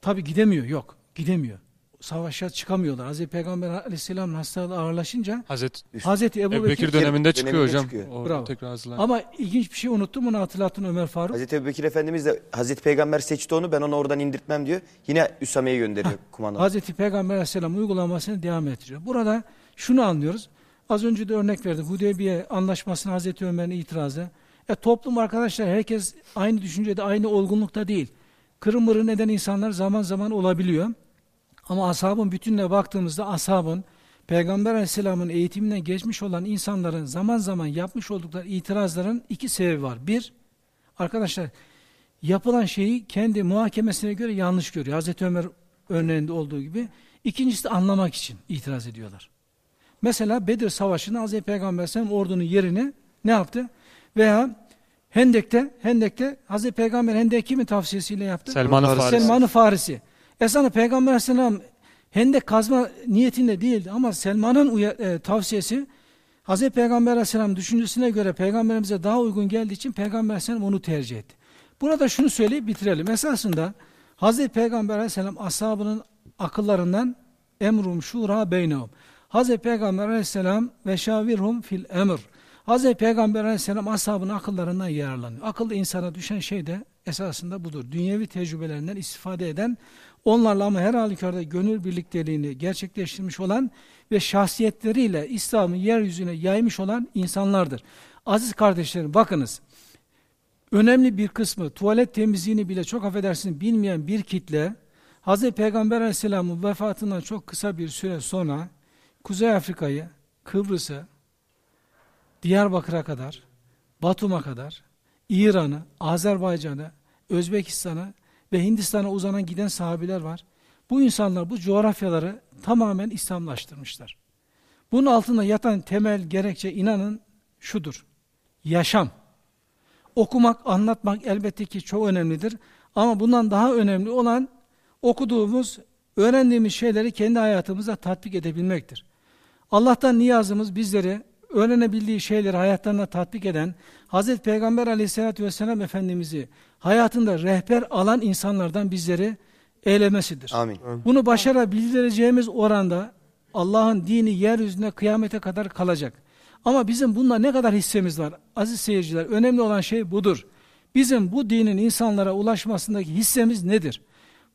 Tabi gidemiyor yok gidemiyor. Savaşa çıkamıyorlar. Hazreti Peygamber aleyhisselamın hastalığı ağırlaşınca Hazreti Hazreti Ebu Ebu Bekir Bekir döneminde çıkıyor döneminde hocam. çıkıyor. O Bravo. tekrar. Ama ilginç bir şey unuttum onu hatırlattın Ömer Faruk. Hazreti Ebubekir Efendimiz de Hazreti Peygamber seçti onu ben onu oradan indirtmem diyor. Yine Üsame'yi gönderiyor kumandan. Hazreti Peygamber Aleyhisselam uygulamasını devam ettiriyor. Burada şunu anlıyoruz. Az önce de örnek verdim. Hudeybiye anlaşmasına Hazreti Ömer'in itirazı. E toplum arkadaşlar herkes aynı düşüncede, aynı olgunlukta değil. Kırım mırın eden insanlar zaman zaman olabiliyor. Ama ashabın bütününe baktığımızda ashabın Peygamber Aleyhisselam'ın eğitiminden geçmiş olan insanların zaman zaman yapmış oldukları itirazların iki sebebi var. Bir, arkadaşlar yapılan şeyi kendi muhakemesine göre yanlış görüyor. Hazreti Ömer örneğinde olduğu gibi. İkincisi de anlamak için itiraz ediyorlar. Mesela Bedir Savaşı'nda Hazreti Peygamber Aleyhisselam ordunun yerini ne yaptı? Veya Hendek'te, Hendek'te Hazreti Peygamber Hendek kimin tavsiyesiyle yaptı? Selman-ı Farisi. Selman-ı Farisi. Esasında Peygamber Aleyhisselam hendek kazma niyetinde değildi ama Selman'ın e, tavsiyesi Hazreti Peygamber Aleyhisselam düşüncesine göre peygamberimize daha uygun geldiği için Peygamber Aleyhisselam onu tercih etti. Burada şunu söyleyip bitirelim. Esasında Hazreti Peygamber Aleyhisselam ashabının akıllarından emrum şura beynehum. Hazreti Peygamber Aleyhisselam ve şavirhum fil emr. Hazreti Peygamber Aleyhisselam ashabının akıllarından yararlanıyor. Akıllı insana düşen şey de esasında budur. Dünyevi tecrübelerinden istifade eden, onlarla ama her halükarda gönül birlikteliğini gerçekleştirmiş olan ve şahsiyetleriyle İslam'ı yeryüzüne yaymış olan insanlardır. Aziz kardeşlerim bakınız, önemli bir kısmı tuvalet temizliğini bile çok affedersiniz bilmeyen bir kitle, Hz. Peygamber Aleyhisselam'ın vefatından çok kısa bir süre sonra Kuzey Afrika'yı, Kıbrıs'ı, Diyarbakır'a kadar, Batum'a kadar, İran'ı, Azerbaycan'ı, Özbekistan'ı ve Hindistan'a uzanan giden sahabiler var. Bu insanlar bu coğrafyaları tamamen İslamlaştırmışlar. Bunun altında yatan temel gerekçe inanın şudur. Yaşam. Okumak, anlatmak elbette ki çok önemlidir. Ama bundan daha önemli olan okuduğumuz, öğrendiğimiz şeyleri kendi hayatımıza tatbik edebilmektir. Allah'tan niyazımız bizleri öğrenebildiği şeyleri hayatlarına tatbik eden Hazreti Peygamber aleyhissalatü vesselam Efendimiz'i hayatında rehber alan insanlardan bizleri eylemesidir. Amin. Bunu başarabileceğimiz oranda Allah'ın dini yeryüzünde kıyamete kadar kalacak. Ama bizim bunda ne kadar hissemiz var? Aziz seyirciler, önemli olan şey budur. Bizim bu dinin insanlara ulaşmasındaki hissemiz nedir?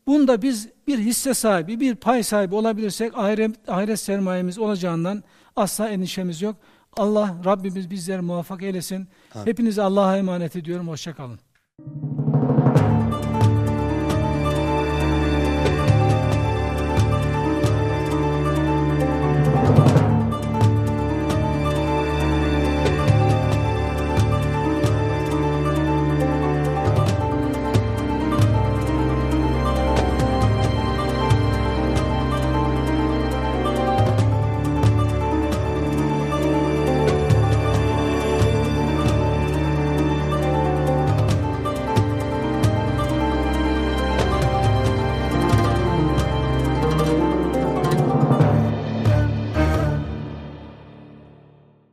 Bunda biz bir hisse sahibi, bir pay sahibi olabilirsek ahiret, ahiret sermayemiz olacağından asla endişemiz yok. Allah Rabbimiz bizleri muvaffak eylesin. Amin. Hepinizi Allah'a emanet ediyorum. Hoşçakalın.